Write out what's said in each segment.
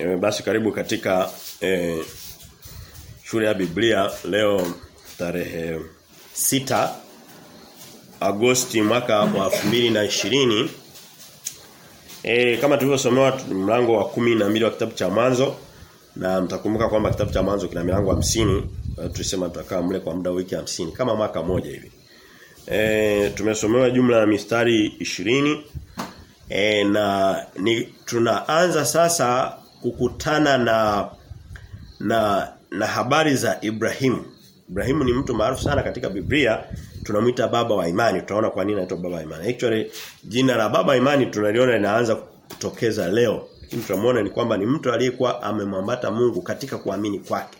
E, basi karibu katika e, shule ya Biblia leo tarehe sita Agosti mwaka wa ishirini E, kama tulivyosomewa mlango wa kumi na mbili wa kitabu cha mwanzo na mtakumbuka kwamba kitabu cha mwanzo kina milango hamsini tulisema tutakaa mle kwa muda wiki hamsini kama mwaka moja hivi. E, tumesomewa jumla ya mistari ishirini e, na ni tunaanza sasa kukutana na na na habari za Ibrahimu. Ibrahimu ni mtu maarufu sana katika Biblia, tunamuita baba wa imani. Tutaona kwa nini anaitwa baba wa imani. Actually jina la baba wa imani tunaliona linaanza kutokeza leo. Lakini tunamuona ni kwamba ni mtu aliyekuwa amemwambata Mungu katika kuamini kwake.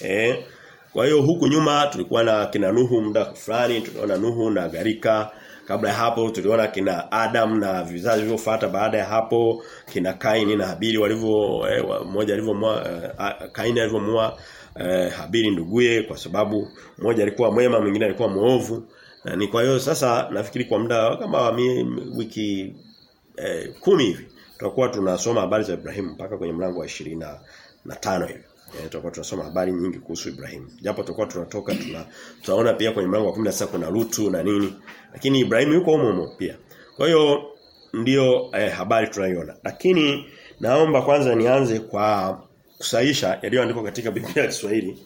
Eh kwa hiyo huku nyuma tulikuwa na kina Nuhu muda fulani, tunaona Nuhu na Garika. Kabla ya hapo tuliona kina Adam na vizazi vilivyofuata baada ya hapo kina Kaini na Habili walivyo eh, mmoja alivyomua eh, Kaini alivyomua eh, Habili nduguye kwa sababu mmoja alikuwa mwema mwingine alikuwa muovu. Na ni kwa hiyo sasa nafikiri kwa muda kama wiki eh, kumi hivi tutakuwa tunasoma habari za Ibrahimu mpaka kwenye mlango wa ishirini na tano hivi. E, tutakuwa tunasoma habari nyingi kuhusu Ibrahim. Japo tutakuwa tunatoka tuna tunaona pia kwenye mlango wa 16 kuna Lutu na nini. Lakini Ibrahim yuko humo humo pia. Kwa hiyo ndio eh, habari tunaiona. Lakini naomba kwanza nianze kwa kusaisha yaliyoandikwa katika Biblia ya Kiswahili.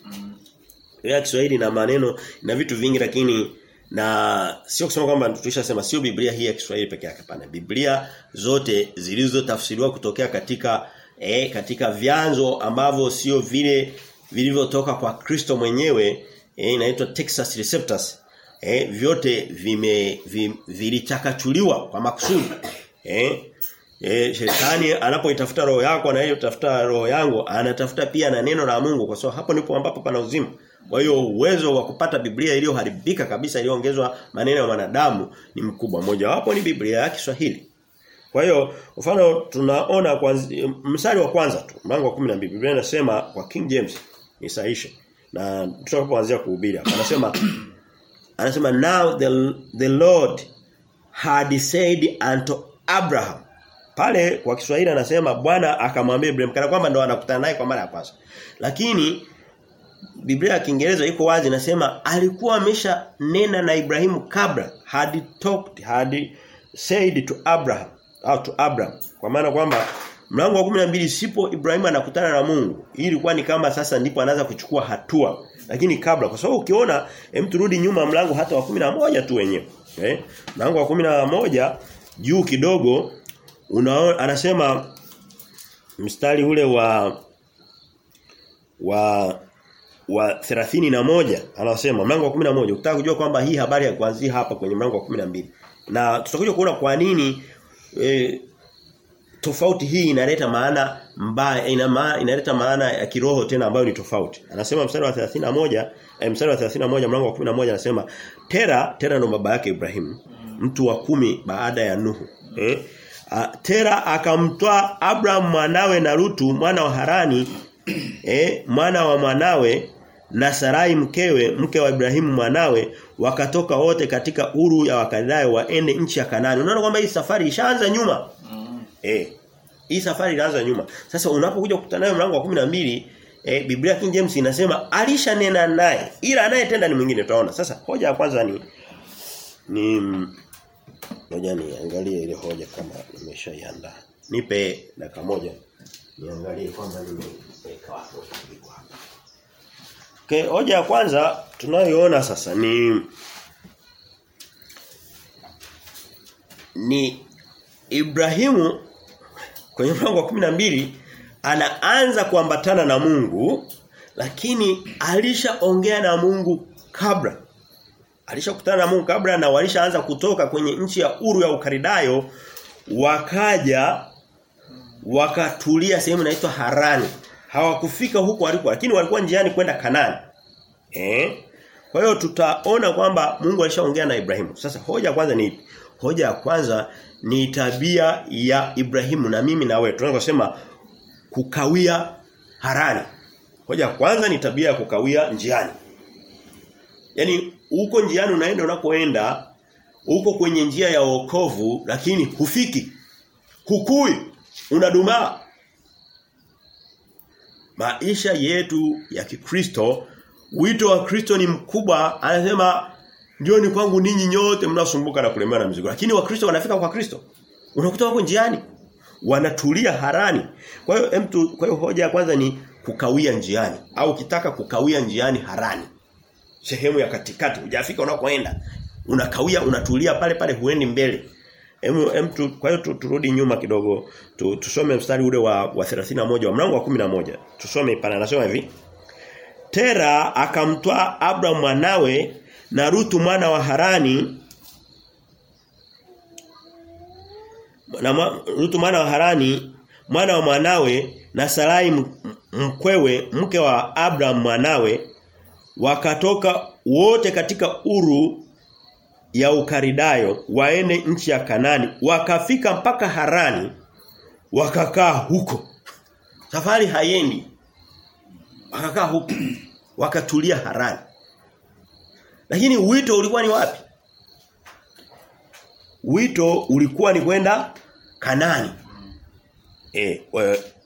Biblia ya Kiswahili na maneno na vitu vingi lakini na sio kusema kwamba tulishasema sio Biblia hii ya Kiswahili peke yake hapana. Biblia zote zilizotafsiriwa kutokea katika eh, katika vyanzo ambavyo sio vile vilivyotoka kwa Kristo mwenyewe eh, inaitwa Texas Receptors eh, vyote vime vim, vilichakachuliwa kwa makusudi eh, eh, shetani anapoitafuta roho yako na yeye utafuta roho yangu anatafuta pia na neno la Mungu kwa sababu hapo ndipo ambapo pana uzima kwa hiyo uwezo wa kupata Biblia iliyoharibika kabisa iliyoongezwa maneno ya wanadamu ni mkubwa. Mmoja wapo ni Biblia ya Kiswahili. Kwa hiyo mfano tunaona kwa msari wa kwanza tu mlango wa 12 Biblia inasema kwa King James nisaishe na tutakapoanzia kuhubiri anasema anasema now the the Lord had said unto Abraham. Pale kwa Kiswahili anasema Bwana akamwambia Ibrahim kana kwamba ndo anakutana naye kwa mara ya kwanza. Lakini Biblia ya Kiingereza iko wazi inasema alikuwa amesha nena na Ibrahimu kabla had talked had said to Abraham au to Abraham. Kwa maana kwamba mlango wa 12 sipo Ibrahimu anakutana na Mungu. Hii ilikuwa ni kama sasa ndipo anaanza kuchukua hatua. Lakini kabla kwa sababu ukiona hem turudi nyuma mlango hata wa moja tu wenyewe. Eh mlango wa moja juu kidogo unaona anasema mstari ule wa wa wa 31 anasema mlango wa 11 ukitaka kujua kwamba hii habari ya kuanzia hapa kwenye mlango wa 12 na tutakuja kuona kwa nini e, tofauti hii inaleta maana mbaya ina maana inaleta maana ya kiroho tena ambayo ni tofauti. Anasema mstari wa 31 eh, mstari wa 31 mlango wa 11 anasema Tera Tera ndo baba yake Ibrahimu mtu wa kumi baada ya Nuhu. Eh A, Tera akamtoa Abraham mwanawe na Rutu mwana wa Harani eh mwana wa mwanawe na Sarai mkewe mke wa Ibrahimu mwanawe wakatoka wote katika uru ya Wakaldayo waende nchi ya Kanani. Unaona kwamba hii safari ishaanza nyuma. Mm. Eh. Hii safari inaanza nyuma. Sasa unapokuja kukutana naye mlango wa 12 eh, Biblia King James inasema alishanena naye ila anayetenda ni mwingine tutaona. Sasa hoja ya kwanza ni ni ngoja niangalie ile hoja kama nimeshaiandaa. Nipe dakika moja. Niangalie kwamba nimeweka wapi. Okay, hoja ya kwanza tunayoona sasa ni ni Ibrahimu kwenye mlango wa 12 anaanza kuambatana na Mungu lakini alishaongea na Mungu kabla. Alishakutana na Mungu kabla na walishaanza kutoka kwenye nchi ya Uru ya Ukaridayo wakaja wakatulia sehemu inaitwa Harani hawakufika huko walikuwa lakini walikuwa njiani kwenda Kanani. Eh? Kwa hiyo tutaona kwamba Mungu alishaongea na Ibrahimu. Sasa hoja kwanza ni? Hoja ya kwanza ni tabia ya Ibrahimu na mimi na wewe. Tunaweza kusema kukawia harani. Hoja ya kwanza ni tabia ya kukawia njiani. Yaani uko njiani unaenda unakoenda uko kwenye njia ya wokovu lakini hufiki. Hukui. Unadumaa. maisha yetu ya Kikristo wito wa Kristo ni mkubwa. Anasema ndio ni kwangu ninyi nyote mnasumbuka na kulemewa na mizigo. Lakini wakristo wanafika kwa Kristo. Unakuta wako njiani. Wanatulia harani. Kwa hiyo mtu kwa hiyo hoja ya kwanza ni kukawia njiani. Au kitaka kukawia njiani harani. Sehemu ya katikati. Hujafika unakoenda. Unakawia unatulia pale pale huendi mbele. Hem, hem tu, kwa hiyo tu, turudi nyuma kidogo. Tu, tusome mstari ule wa, wa 31 wa mlango wa 11 tusome pale anasema hivi Tera akamtwaa Abraham mwanawe na Rutu mwana wa Harani. Na Rutu mwana wa Harani mwana wa mwanawe na Sarai mkwewe mke wa Abraham mwanawe. Wakatoka wote katika uru ya Ukaridayo waende nchi ya Kanani. Wakafika mpaka Harani wakakaa huko. Safari haiendi wakakaa huko wakatulia Harani lakini wito ulikuwa ni wapi wito ulikuwa ni kwenda Kanani eh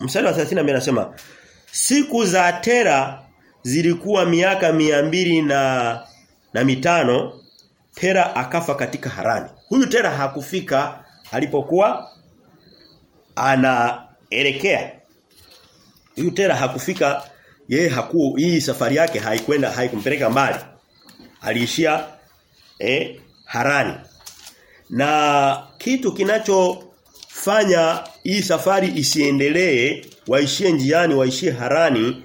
mstari wa 32 anasema siku za Tera zilikuwa miaka mia mbili na na mitano Tera akafa katika Harani. Huyu Tera hakufika alipokuwa anaelekea. Huyu Tera hakufika yeye haku hii safari yake haikwenda haikumpeleka mbali. Aliishia eh, Harani. Na kitu kinachofanya hii safari isiendelee waishie njiani waishie Harani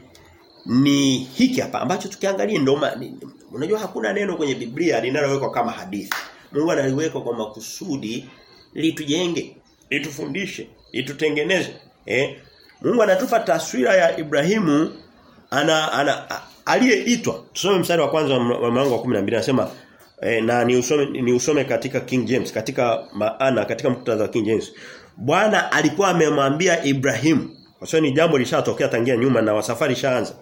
ni hiki hapa ambacho tukiangalia ndo unajua hakuna neno kwenye Biblia linalowekwa kama hadithi. Mungu analiweka kwa makusudi litujenge, litufundishe, litutengeneze. Eh? Mungu anatupa taswira ya Ibrahimu ana, ana aliyeitwa. Tusome mstari wa kwanza wa mlango wa 12 anasema eh, na ni usome ni usome katika King James, katika maana katika muktadha wa King James. Bwana alikuwa amemwambia Ibrahimu kwa sababu ni jambo lishatokea tangia nyuma na wasafari shaanza.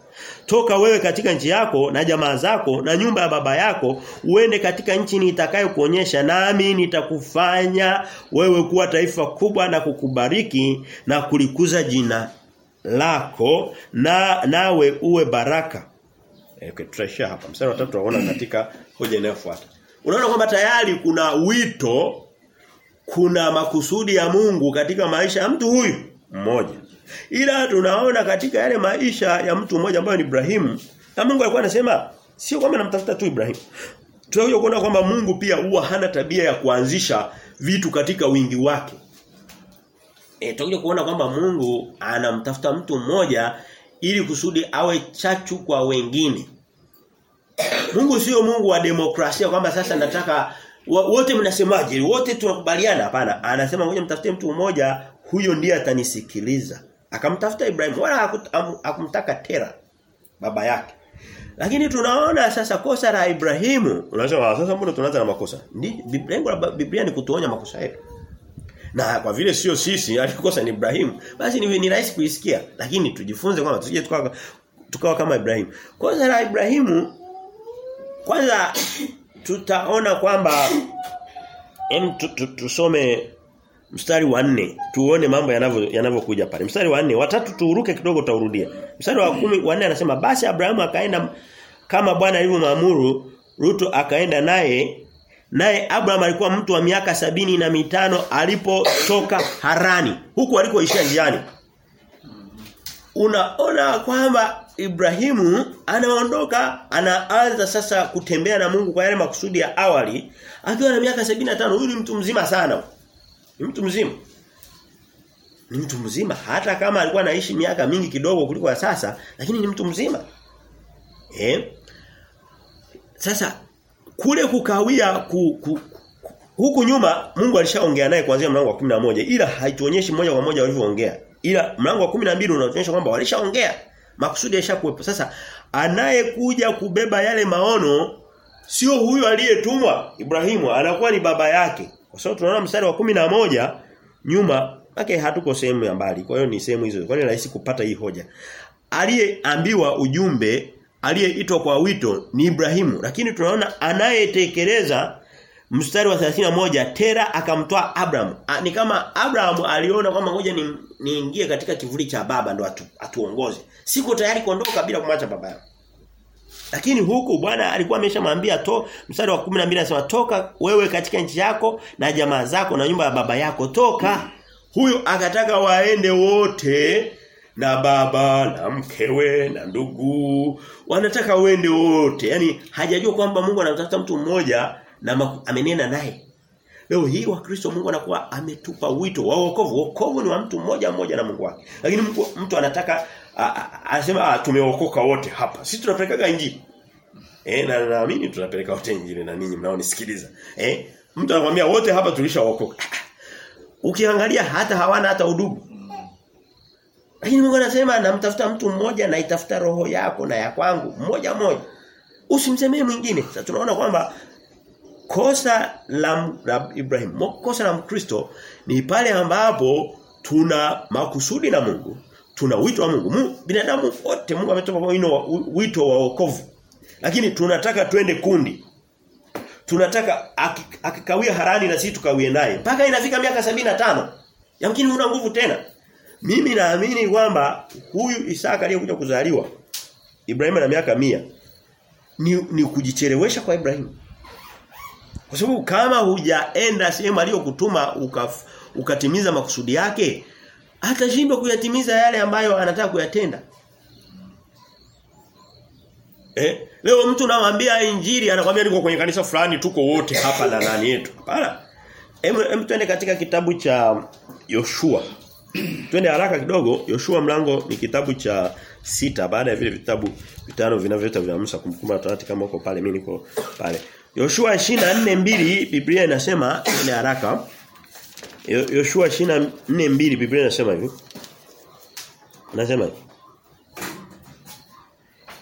Toka wewe katika nchi yako na jamaa zako na nyumba ya baba yako uende katika nchi nitakayokuonyesha nami nitakufanya wewe kuwa taifa kubwa na kukubariki na kulikuza jina lako na nawe uwe baraka. Okay, tutaishia hapa. Mstari wa 3 tunaona katika hoja inayofuata. Unaona kwamba tayari kuna wito kuna makusudi ya Mungu katika maisha ya mtu huyu mmoja. Ila tunaona katika yale maisha ya mtu mmoja ambaye ni Ibrahimu, na Mungu alikuwa anasema sio kwamba namtafuta tu Ibrahimu. Tunakuja kuona kwamba Mungu pia huwa hana tabia ya kuanzisha vitu katika wingi wake. E, kuona kwamba Mungu anamtafuta mtu mmoja ili kusudi awe chachu kwa wengine. Mungu sio Mungu wa demokrasia kwamba sasa nataka wote mnasemaje? Wote tunakubaliana hapana. Anasema ngoja mtafute mtu mmoja huyo ndiye atanisikiliza. Akamtafuta Ibrahim wala hakumtaka Tera baba yake. Lakini tunaona sasa kosa la Ibrahimu, unasema sasa mbona tunaanza na makosa? Lengo la Biblia ni kutuonya makosa yetu. Na kwa vile sio sisi alikosa ni Ibrahim, basi ni, ni rahisi kuisikia. Lakini tujifunze kwamba tusije tukawa tukawa kama Ibrahim. Kwanza la Ibrahimu kwanza tutaona kwamba em tusome mstari wa nne tuone mambo yanavyo yanavyokuja pale. Mstari wa nne watatu tuuruke kidogo utaurudia. Mstari wa kumi wa nne anasema basi Abrahamu akaenda kama Bwana alivyomwamuru, Ruto akaenda naye naye Abraham alikuwa mtu wa miaka sabini na mitano alipotoka Harani. Huku alikoishia njiani. Unaona kwamba Ibrahimu anaondoka anaanza sasa kutembea na Mungu kwa yale makusudi ya awali akiwa na miaka 75 huyu ni mtu mzima sana. Ni mtu mzima. Ni mtu mzima. Hata kama alikuwa anaishi miaka mingi kidogo kuliko ya sasa lakini ni mtu mzima. Eh? Sasa kule kukawia ku, ku, ku, huku nyuma Mungu alishaongea naye kuanzia mlango wa 11 ila haituonyeshi moja kwa moja walivyoongea. Ila mlango wa 12 unaonyesha kwamba walishaongea. Makusudi yashakuwepo. Sasa anayekuja kubeba yale maono sio huyu aliyetumwa. Ibrahimu anakuwa ni baba yake. Kwa sababu tunaona mstari wa kumi na moja nyuma yake okay, hatuko sehemu ya mbali. Kwa hiyo ni sehemu hizo. Kwa hiyo rahisi kupata hii hoja. Aliyeambiwa ujumbe aliyeitwa kwa wito ni Ibrahimu lakini tunaona anayetekeleza mstari wa 31 Tera akamtoa Abraham. A, ni kama Abraham aliona kwamba ngoja ni niingie katika kivuli cha baba ndo atu, atuongoze. Siko tayari kuondoka bila kumwacha baba yangu. Lakini huku Bwana alikuwa ameshamwambia to mstari wa 12 anasema toka wewe katika nchi yako na jamaa zako na nyumba ya baba yako toka. huyo akataka waende wote na baba na mkewe na ndugu. Wanataka wende wote. Yani hajajua kwamba Mungu anatafuta mtu mmoja na amenena naye. Leo hii wa Kristo Mungu anakuwa ametupa wito wa wokovu. Wokovu ni wa mtu mmoja mmoja na Mungu wake. Lakini mtu, mtu anataka anasema tumeokoka wote hapa. Sisi tunapelekaga injili. Eh na naamini tunapeleka wote injili na ninyi mnaonisikiliza. Eh mtu anakuambia wote hapa tulishaokoka. Ukiangalia hata hawana hata udugu lakini Mungu anasema namtafuta mtu mmoja na itafuta roho yako na ya kwangu mmoja mmoja. Usimsemee mwingine. Sasa tunaona kwamba kosa la, Ibrahim, kosa la Mkristo ni pale ambapo tuna makusudi na Mungu, tuna wito wa Mungu. Mungu binadamu wote Mungu ametoa wito wa wokovu. Lakini tunataka twende kundi. Tunataka akikawia harani na sisi tukawie naye. Mpaka inafika miaka tano Yamkini huna nguvu tena. Mimi naamini kwamba huyu Isaka aliyekuja kuzaliwa Ibrahim na miaka mia ni, ni kujichelewesha kwa Ibrahim. Kwa sababu kama hujaenda sehemu aliyokutuma ukatimiza makusudi yake atashindwa kuyatimiza yale ambayo anataka kuyatenda. Eh, leo mtu namwambia injili anakuambia niko kwenye kanisa fulani tuko wote hapa na nani yetu. Hapana. Hem katika kitabu cha Yoshua Twende haraka kidogo. Yoshua mlango ni kitabu cha sita baada ya vile vitabu vitano vinavyoita vya Musa kumkumbuka Torati kama uko pale mimi niko pale. Yoshua 24:2 Biblia inasema twende haraka. Yoshua 24:2 Biblia inasema hivi. Anasema hivi.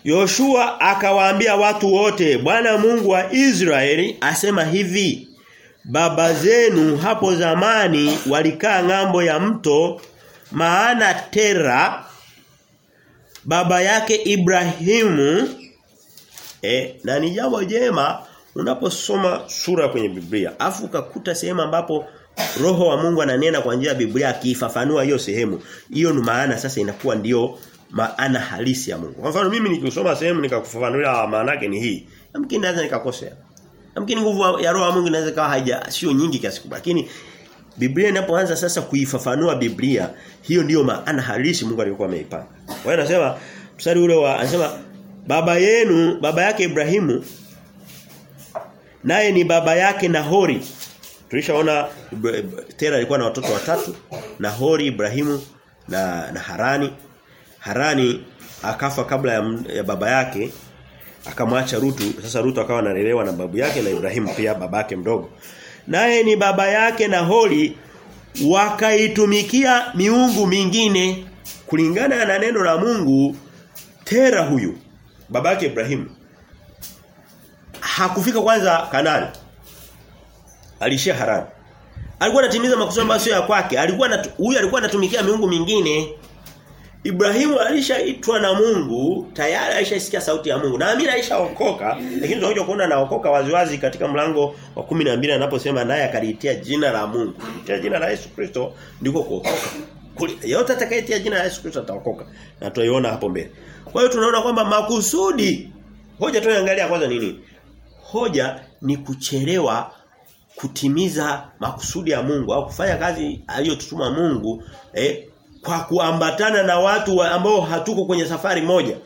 Yoshua akawaambia watu wote Bwana Mungu wa Israeli asema hivi Baba zenu hapo zamani walikaa ng'ambo ya mto maana Tera baba yake Ibrahimu eh, na ni jambo jema unaposoma sura kwenye Biblia. Afu ukakuta sehemu ambapo roho wa Mungu ananena kwa njia ya Biblia akifafanua hiyo sehemu. Hiyo ni maana sasa inakuwa ndiyo maana halisi ya Mungu. Kwa mfano mimi nikisoma sehemu nikakufafanulia maana yake ni hii. Mkini naweza nikakosea Mkini nguvu ya roho ya Mungu inaweza kawa haija sio nyingi kiasi kubwa lakini Biblia inapoanza sasa kuifafanua Biblia hiyo ndiyo maana halisi Mungu alikuwa ameipanga. Kwa hiyo anasema mstari ule wa anasema baba yenu baba yake Ibrahimu naye ni baba yake Nahori. Tulishaona Tera alikuwa na watoto watatu Nahori Ibrahimu na, na Harani. Harani akafa kabla ya, ya baba yake akamwacha Rutu. Sasa Rutu akawa analelewa na babu yake na Ibrahimu pia babake mdogo. Naye ni baba yake na Holi wakaitumikia miungu mingine kulingana na neno la Mungu Tera huyu babake Ibrahimu hakufika kwanza Kanani. Alishia Harani. Alikuwa anatimiza makusudi ambayo sio ya kwake. Alikuwa huyu alikuwa anatumikia miungu mingine Ibrahimu alishaitwa na Mungu, tayari alishasikia sauti ya Mungu. Na Amina alishaokoka, lakini tunakuja kuona anaokoka waziwazi katika mlango wa 12 anaposema naye akaliitia jina la Mungu. Kulitia jina la Yesu Kristo ndiko kuokoka. Yote atakayetia jina la Yesu Kristo ataokoka. Na tutaiona hapo mbele. Kwa hiyo tunaona kwamba makusudi hoja tunaangalia kwanza nini? Hoja ni kuchelewa kutimiza makusudi ya Mungu au kufanya kazi aliyotutuma Mungu eh, kwa kuambatana na watu wa ambao hatuko kwenye safari moja.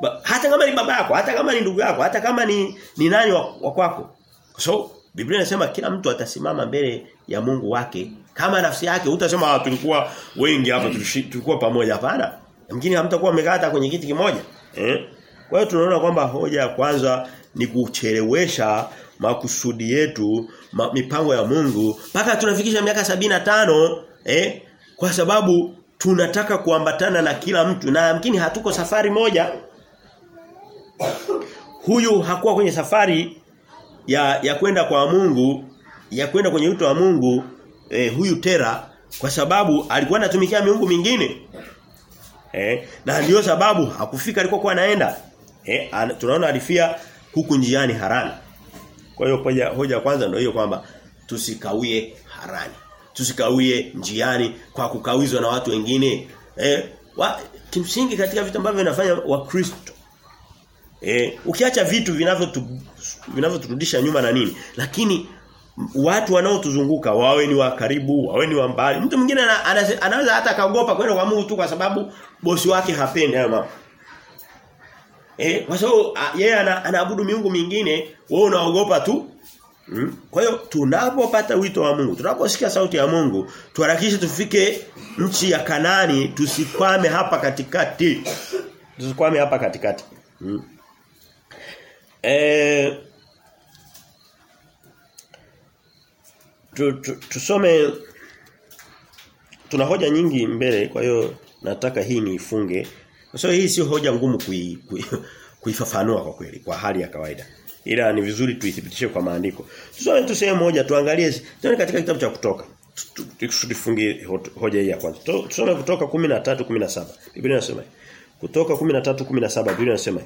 Ba, hata kama ni baba yako, hata kama ni ndugu yako, hata kama ni ni nani wa, wa kwako. So Biblia inasema kila mtu atasimama mbele ya Mungu wake kama nafsi yake. Utasema tulikuwa wengi hapa tulikuwa pamoja hapana. Mwingine hamtakuwa mmekaa hata kwenye kiti kimoja. Eh? Kwa hiyo tunaona kwamba hoja ya kwanza ni kuchelewesha makusudi yetu, ma, mipango ya Mungu mpaka tunafikisha miaka sabina tano eh kwa sababu tunataka kuambatana na kila mtu na yamkini hatuko safari moja. Huyu hakuwa kwenye safari ya ya kwenda kwa Mungu ya kwenda kwenye uto wa Mungu eh, huyu Tera kwa sababu alikuwa anatumikia miungu mingine. Eh, na ndio sababu hakufika alikokuwa anaenda. Eh, an, tunaona alifia huku njiani Harani. Kwa hiyo hoja kwanza ndio hiyo kwamba tusikawie harani. Tusikawie njiani kwa kukawizwa na watu wengine. Eh, wa, kimsingi katika vitu ambavyo vinafanya wakristo eh ukiacha vitu vinavyotu vinavyoturudisha nyuma na nini lakini watu wanaotuzunguka wawe ni wa karibu wawe ni wa mbali mtu mwingine ana, ana, anaweza hata kaogopa kwenda kwa Mungu tu kwa sababu bosi wake hapendi hayo mambo eh kwa sababu yeye ana, anaabudu miungu mingine wewe unaogopa tu Hmm? Kwa hiyo tunapopata wito wa Mungu, tunaposikia sauti ya Mungu, tuharakishe tufike nchi ya Kanani, tusikwame hapa katikati. Tusikwame hapa katikati. Hmm? Eh tu, tu, tusome tuna hoja nyingi mbele kwa hiyo nataka hii niifunge. Kwa hiyo hii sio hoja ngumu kui, kui, kuifafanua kwa kweli kwa hali ya kawaida ila ni vizuri tuithibitishe kwa maandiko. Tusome tu sehemu moja tuangalie tuone katika kitabu cha kutoka. Tufungie hoja hii ya kwanza. Tusome kutoka 13 17. Biblia inasema Kutoka 13 17 Biblia inasema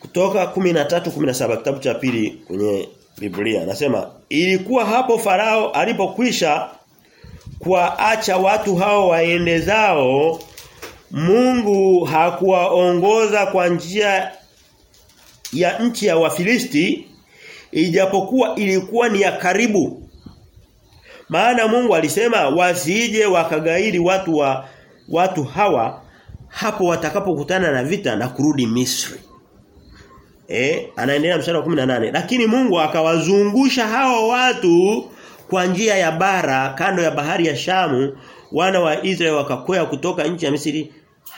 Kutoka 13 17 kitabu cha pili kwenye Biblia anasema ilikuwa hapo farao alipokwisha kuwaacha watu hao waende zao Mungu hakuwaongoza kwa njia ya nchi ya Wafilisti ijapokuwa ilikuwa ni ya karibu. Maana Mungu alisema wasije wakagairi watu wa watu hawa hapo watakapokutana na vita na kurudi Misri. Eh, anaendelea mstari wa 18. Lakini Mungu akawazungusha hao watu kwa njia ya bara kando ya bahari ya Shamu wana wa Israeli wakakwea kutoka nchi ya Misri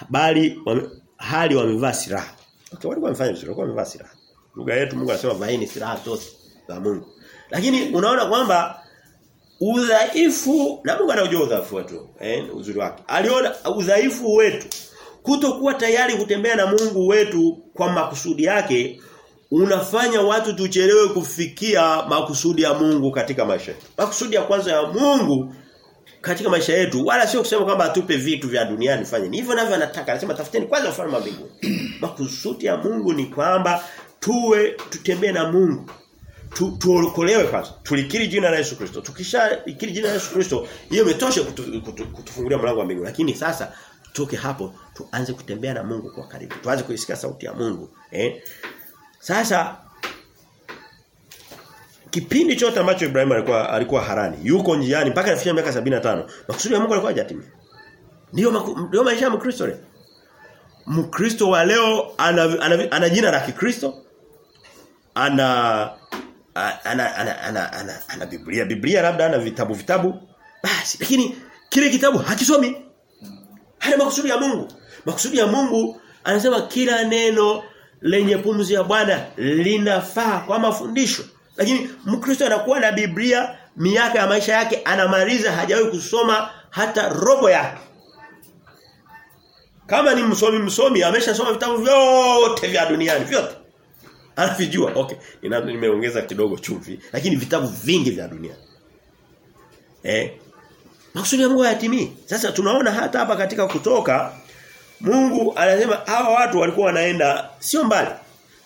bali wame, hali wamevaa silaha. Okay, walikuwa wamefanya vizuri, walikuwa wamevaa silaha. Lugha yetu Mungu anasema vaeni silaha zote za Mungu. Lakini unaona kwamba udhaifu na Mungu anaujua udhaifu wetu, eh, uzuri wake. Aliona udhaifu wetu kutokuwa tayari kutembea na Mungu wetu kwa makusudi yake unafanya watu tuchelewe kufikia makusudi ya Mungu katika maisha. Makusudi ya kwanza ya Mungu katika maisha yetu wala sio kusema kwamba atupe vitu vya duniani fanye. Hivyo navyo anataka. Anasema tafuteni kwanza ufalme wa mbinguni. Makusudi ya Mungu ni kwamba tuwe tutembee na Mungu. Tu, tuokolewe kwanza. Tulikiri jina la Yesu Kristo. Tukishalikiri jina la Yesu Kristo, hiyo imetosha kutu, kutu, kutufungulia mlango wa mbinguni. Lakini sasa tutoke hapo tuanze kutembea na Mungu kwa karibu. Tuanze kuisikia sauti ya Mungu, eh? Sasa kipindi chote ambacho Ibrahim alikuwa alikuwa harani, yuko njiani mpaka afikia miaka 75. Makusudi ya Mungu alikuwa hajatimia. Ndio ndio maisha ya Mkristo leo. Mkristo wa leo ana, ana, ana ana jina la Kikristo. Ana ana ana ana, ana, ana, ana Biblia, Biblia labda ana vitabu vitabu. Basi lakini kile kitabu hakisomi. Hana makusudi ya Mungu. Makusudi ya Mungu anasema kila neno lenye pumzi ya Bwana linafaa kwa mafundisho. Lakini Mkristo anakuwa na Biblia miaka ya maisha yake anamaliza hajawahi kusoma hata robo yake. Kama ni msomi msomi ameshasoma vitabu vyote vya duniani vyote. Anavijua. Okay. Nimeongeza kidogo chumvi lakini vitabu vingi vya dunia. Eh? Makusudi ya Mungu hayatimii. Sasa tunaona hata hapa katika kutoka Mungu anasema hawa watu walikuwa wanaenda sio mbali.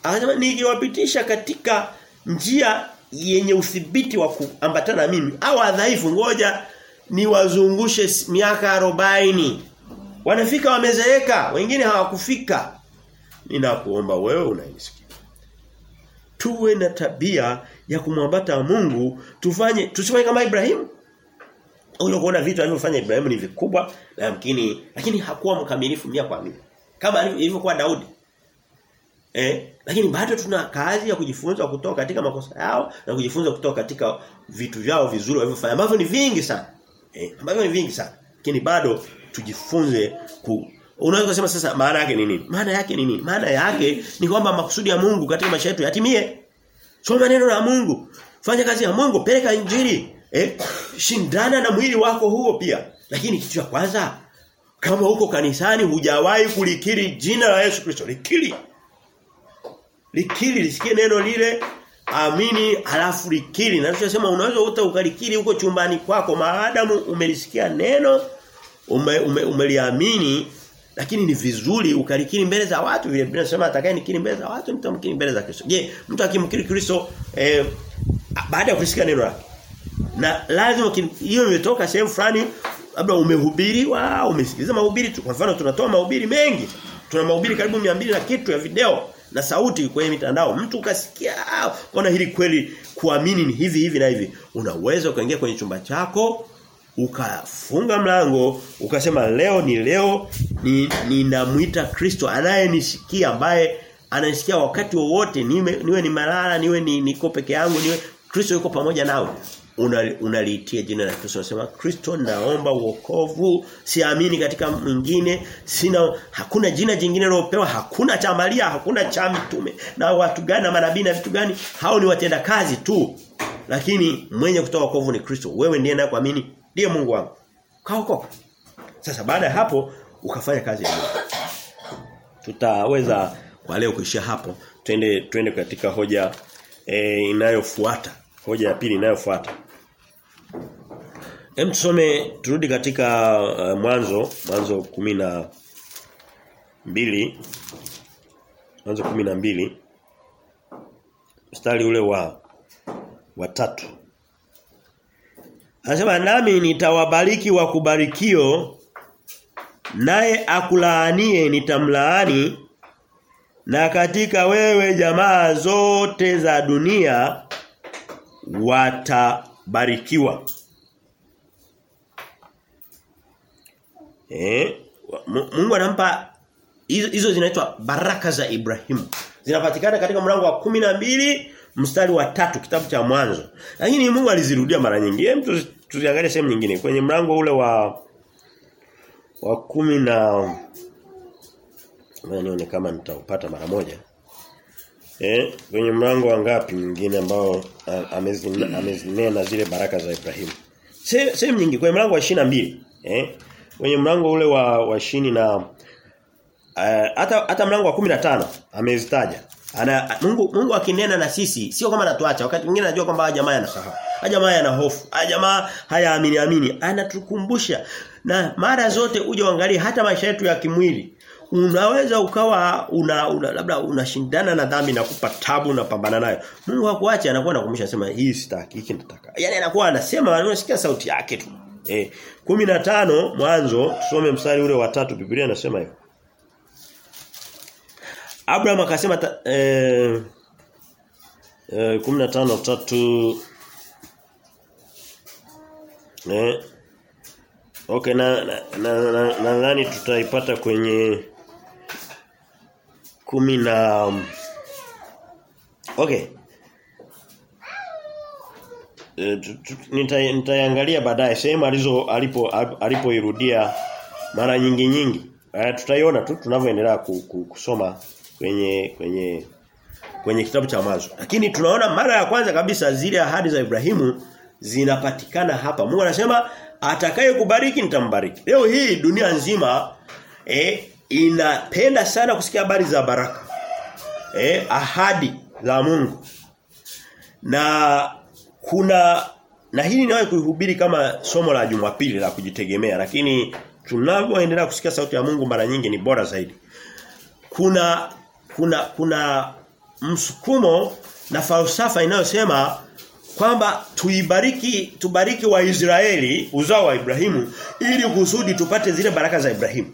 Anasema nikiwapitisha katika njia yenye udhibiti wa kuambatana mimi. Au wadhaifu ngoja niwazungushe miaka arobaini. Wanafika wamezeeka wengine hawakufika. Ninakuomba wewe unaisikia tuwe na tabia ya kumwambata Mungu tufanye tusifanye kama Ibrahimu huyo kuona vitu alivyofanya Ibrahimu ni vikubwa na lakini hakuwa mkamilifu mia kwa mia. Kama ilivyokuwa Daudi Eh, lakini bado tuna kazi ya kujifunza kutoka katika makosa yao na kujifunza kutoka katika vitu vyao vizuri walivyofanya ambavyo ni vingi sana. Eh, ambavyo ni vingi sana. Lakini bado tujifunze ku Unaweza kusema sasa maana yake ni nini? Maana yake ni nini? Maana yake ni kwamba makusudi ya Mungu katika maisha yetu yatimie. Soma neno la Mungu. Fanya kazi ya Mungu, peleka injili. Eh, shindana na mwili wako huo pia. Lakini kitu cha kwanza kama huko kanisani hujawahi kulikiri jina la Yesu Kristo, likiri likiri lisikie neno lile. Amini halafu likiri. Na tunasema unaweza uta ukalikiri huko chumbani kwako maadamu umelisikia neno ume, ume, umeliamini Lakini ni vizuri ukalikiri mbele za watu. Vile Biblia inasema atakaye nikiri mbele za watu nitamkiri mbele za Kristo. Je, mtu akimkiri Kristo eh, baada ya kusikia neno lake na lazima hiyo imetoka sehemu fulani labda umehubiriwa umesikiliza mahubiri tu. Kwa mfano tunatoa mahubiri mengi. Tuna mahubiri karibu 200 na kitu ya video na sauti kwenye mitandao. Mtu ukasikia ona hili kweli kuamini ni hivi hivi na hivi. Unaweza ukaingia kwenye chumba chako ukafunga mlango ukasema leo ni leo ni Kristo anayenisikia ambaye ananisikia wakati wowote niwe, niwe ni malala niwe ni niko peke yangu niwe Kristo yuko pamoja nawe unaliitia una jina la Kristo. Unasema Kristo naomba uokovu siamini katika mwingine. Sina hakuna jina jingine lilopewa hakuna cha Maria hakuna cha mtume. Na watu gani na manabii na vitu gani? Hao ni watenda kazi tu. Lakini mwenye kutoa wokovu ni Kristo. Wewe ndiye kuamini ndiye Mungu wangu. Kaokoka. Sasa baada ya hapo ukafanya kazi Mungu. Tutaweza kwa leo kuishia hapo. Twende twende katika hoja e, inayofuata. Hoja ya pili inayofuata Hem tusome turudi katika uh, mwanzo mwanzo na mbili. Mwanzo na mbili. Mstari ule wa watatu Anasema nami nitawabariki wa kubarikio naye akulaanie nitamlaani na katika wewe jamaa zote za dunia watabarikiwa. Eh, Mungu anampa hizo zinaitwa baraka za Ibrahimu. Zinapatikana katika mlango wa kumi na mbili mstari wa tatu kitabu cha mwanzo. Lakini Mungu alizirudia mara nyingi. Hem tuziangalie sehemu nyingine kwenye mlango ule wa wa kumi na nione kama nitaupata mara moja. Eh, kwenye mlango wa ngapi mwingine ambao amezinena amezi zile baraka za Ibrahimu. Sehemu nyingi kwenye mlango wa 22, eh? Kwenye mlango ule wa wa shini na hata uh, hata mlango wa 15 amezitaja. Ana Mungu Mungu akinena na sisi sio kama anatuacha wakati mwingine anajua kwamba haya jamaa anasahau. Jamaa yana hofu. Haya Jamaa hayaamini amini. Anatukumbusha na mara zote uje uangalie hata maisha yetu ya kimwili unaweza ukawa una, una labda unashindana na dhambi na kupa tabu unapambana nayo. Mungu hakuacha anakuwa anakumbusha sema hii sitaki hiki nataka. Yaani anakuwa anasema unasikia sauti yake tu. Eh 15 mwanzo tusome mstari ule wa tatu Biblia inasema hivyo. Abraham akasema eh, eh 15 tatu eh Okay na nadhani na, na, na tutaipata kwenye kumi na Okay. E, nitaiangalia baadaye sehemu alizo alipo alipoirudia mara nyingi nyingi. E, tutaiona tu tunavyoendelea kusoma kwenye kwenye kwenye kitabu cha mwanzo. Lakini tunaona mara ya kwanza kabisa zile ahadi za Ibrahimu zinapatikana hapa. Mungu anasema atakayekubariki nitambariki. Leo hii dunia nzima eh, inapenda sana kusikia habari za baraka. Eh, ahadi za Mungu. Na kuna na hili niwahi kuihubiri kama somo la Jumapili la kujitegemea lakini tunavyoendelea kusikia sauti ya Mungu mara nyingi ni bora zaidi. Kuna kuna kuna msukumo na falsafa inayosema kwamba tuibariki tubariki wa Israeli uzao wa Ibrahimu ili kusudi tupate zile baraka za Ibrahimu.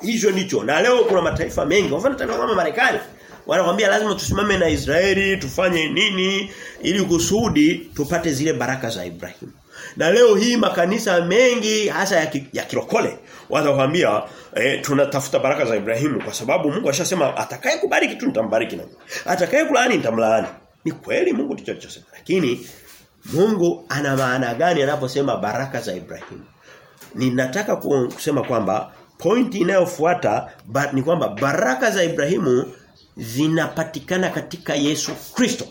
Hicho ndicho. Na leo kuna mataifa mengi, kwa mfano kama Marekani, wanakuambia lazima tusimame na Israeli, tufanye nini ili kusudi tupate zile baraka za Ibrahimu. Na leo hii makanisa mengi hasa ya, ki, ya kirokole wanakuambia eh, tunatafuta baraka za Ibrahimu kwa sababu Mungu ashasema atakaye kubariki tu nitambariki na. Atakaye kulaani nitamlaani. Ni kweli Mungu ndicho alichosema. Lakini Mungu ana maana gani anaposema baraka za Ibrahimu? Ninataka kusema kwamba pointi inayofuata ni kwamba baraka za Ibrahimu zinapatikana katika Yesu Kristo.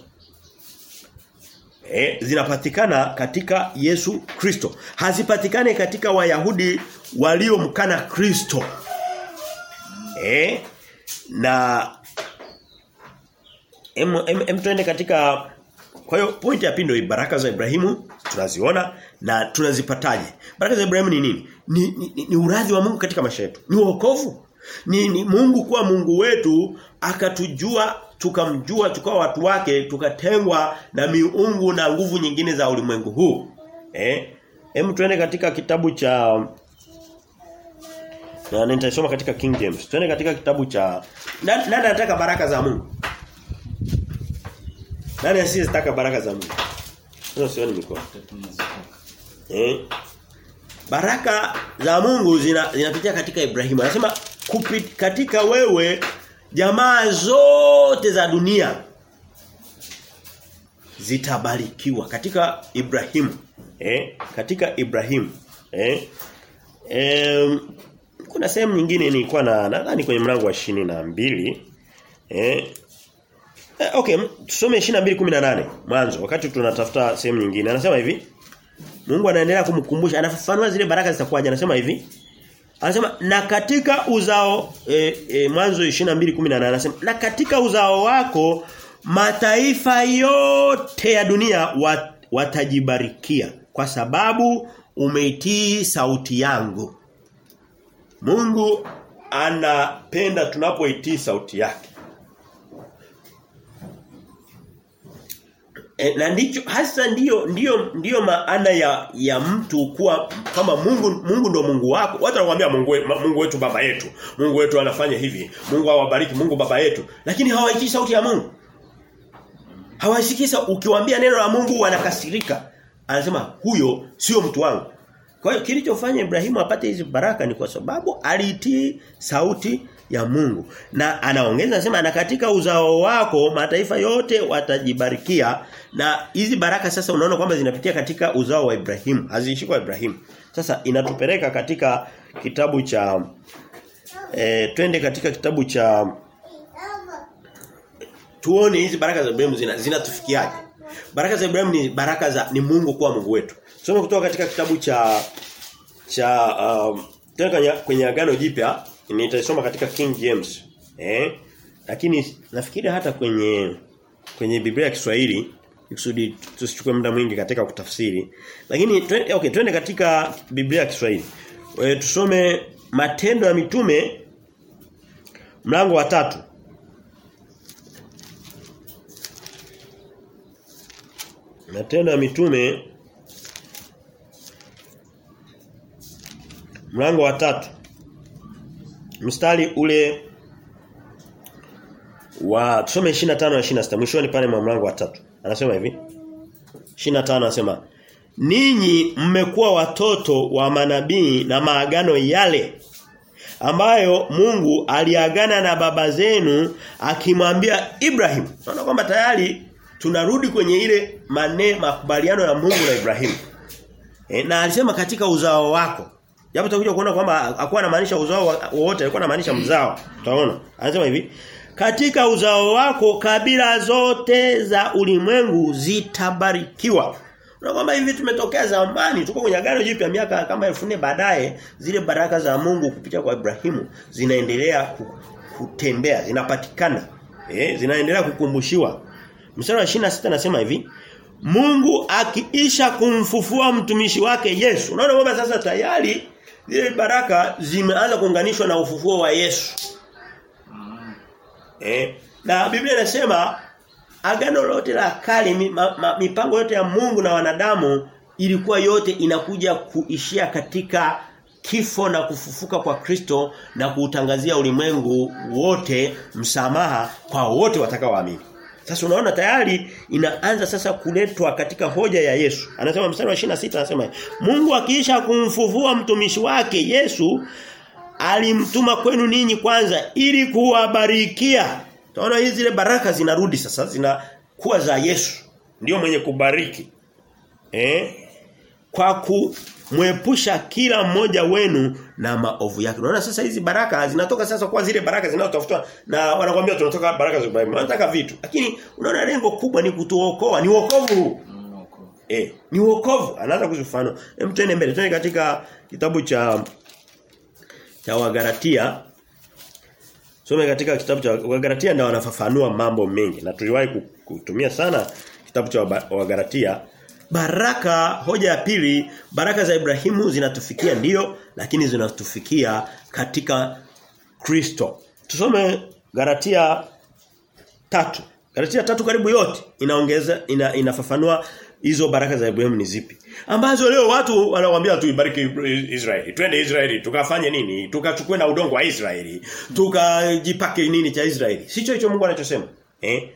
E, zinapatikana katika Yesu Kristo. Hazipatikane katika Wayahudi waliomkana Kristo. E, na em, em, em tuende katika kwa hiyo pointi ya pindo baraka za Ibrahimu tunaziona na tunazipataje? Baraka za Ibrahimu ni nini? ni, ni, ni, uradhi wa Mungu katika maisha yetu. Ni wokovu. Ni, ni Mungu kuwa Mungu wetu akatujua tukamjua tukawa watu wake tukatengwa na miungu na nguvu nyingine za ulimwengu huu. Eh? Hem tuende katika kitabu cha na nitasoma katika King James. Tuende katika kitabu cha nani anataka baraka za Mungu? Nani asiyetaka baraka za Mungu? Sio sioni mikono. Eh? Baraka za Mungu zinapitia zina katika Ibrahimu. Anasema kupit, katika wewe jamaa zote za dunia zitabarikiwa katika Ibrahimu. Eh? Katika Ibrahimu. Eh? Eh, kuna sehemu nyingine nilikuwa na nadhani kwenye mlango wa na mbili eh Eh, okay, tusome 22:18 mwanzo wakati tunatafuta sehemu nyingine. Anasema hivi. Mungu anaendelea kumkumbusha, anafafanua zile baraka zitakuwaje. Anasema hivi. Anasema na katika uzao e, e, mwanzo 22:18 anasema na katika uzao wako mataifa yote ya dunia wat, watajibarikia kwa sababu umeitii sauti yangu. Mungu anapenda tunapoitii sauti yake. E, na ndicho hasa ndiyo ndiyo ndiyo maana ya ya mtu kuwa kama Mungu Mungu ndo Mungu wako. Watu wanakuambia Mungu Mungu wetu baba yetu. Mungu wetu anafanya hivi. Mungu awabariki, Mungu baba yetu. Lakini hawaisikii sauti ya Mungu. Hawasikisa ukiwaambia neno la Mungu wanakasirika. Anasema huyo sio mtu wangu. Kwa hiyo kilichofanya Ibrahimu apate hizi baraka ni kwa sababu alitii sauti ya Mungu. Na anaongeza anasema na katika uzao wako mataifa yote watajibarikia na hizi baraka sasa unaona kwamba zinapitia katika uzao wa Ibrahimu, haziishi kwa Ibrahimu. Sasa inatupeleka katika kitabu cha e, twende katika kitabu cha tuone hizi baraka za Ibrahimu zina zinatufikiaje. Baraka za Ibrahimu ni baraka za ni Mungu kuwa Mungu wetu. Soma kutoka katika kitabu cha cha um, tena kwenye agano jipya nitasoma katika King James. Eh? Lakini nafikiri hata kwenye kwenye Biblia ya Kiswahili kusudi tusichukue muda mwingi katika kutafsiri. Lakini twende okay, twende katika Biblia ya Kiswahili. E, tusome Matendo ya Mitume mlango wa tatu Matendo ya Mitume mlango wa tatu mstari ule wa tusome 25 na 26 mwishoni pale mwa mlango wa tatu. Anasema hivi. 25 anasema ninyi mmekuwa watoto wa manabii na maagano yale ambayo Mungu aliagana na baba zenu akimwambia Ibrahim. Naona kwamba tayari tunarudi kwenye ile mane makubaliano ya Mungu na Ibrahim. E, na alisema katika uzao wako Japo tutakuja kuona kwamba hakuwa anamaanisha uzao wote, alikuwa anamaanisha mzao. Utaona. Anasema hivi, katika uzao wako kabila zote za ulimwengu zitabarikiwa. Na kwamba hivi tumetokea zamani, tuko kwenye agano jipya miaka kama 1400 baadaye, zile baraka za Mungu kupitia kwa Ibrahimu zinaendelea kutembea, zinapatikana. Eh, zinaendelea kukumbushiwa. Mstari wa 26 anasema hivi, Mungu akiisha kumfufua mtumishi wake Yesu. Unaona kwamba sasa tayari zile baraka zimeanza kuunganishwa na ufufuo wa Yesu. Eh, na Biblia inasema agano lote la kale mipango yote ya Mungu na wanadamu ilikuwa yote inakuja kuishia katika kifo na kufufuka kwa Kristo na kuutangazia ulimwengu wote msamaha kwa wote watakaoamini. Sasa unaona tayari inaanza sasa kuletwa katika hoja ya Yesu. Anasema mstari wa 26 anasema Mungu akiisha kumfufua mtumishi wake Yesu alimtuma kwenu ninyi kwanza ili kuwabarikia. Tunaona hizi zile baraka zinarudi sasa zinakuwa za Yesu. Ndiyo mwenye kubariki. Eh? Kwa kumwepusha kila mmoja wenu na maovu yake. Unaona sasa hizi baraka zinatoka sasa kwa zile baraka zinazotafutwa na wanakuambia tunatoka baraka za Ibrahim. Wanataka vitu. Lakini unaona lengo kubwa ni kutuokoa, ni wokovu. Eh, ni wokovu. Anaanza kuzifano. Hem tuende mbele. Tuende katika kitabu cha cha Wagalatia. Some katika kitabu cha Wagalatia ndio wanafafanua mambo mengi na tuliwahi kutumia sana kitabu cha Wagalatia baraka hoja ya pili baraka za Ibrahimu zinatufikia ndiyo lakini zinatufikia katika Kristo. Tusome Galatia tatu Galatia tatu karibu yote inaongeza ina, inafafanua hizo baraka za Ibrahimu ni zipi. Ambazo leo watu wanawaambia tu ibariki Israeli. Twende Israeli tukafanye nini? Tukachukue na udongo wa Israeli. Tukajipake nini cha Israeli. Sicho hicho Mungu anachosema. Eh?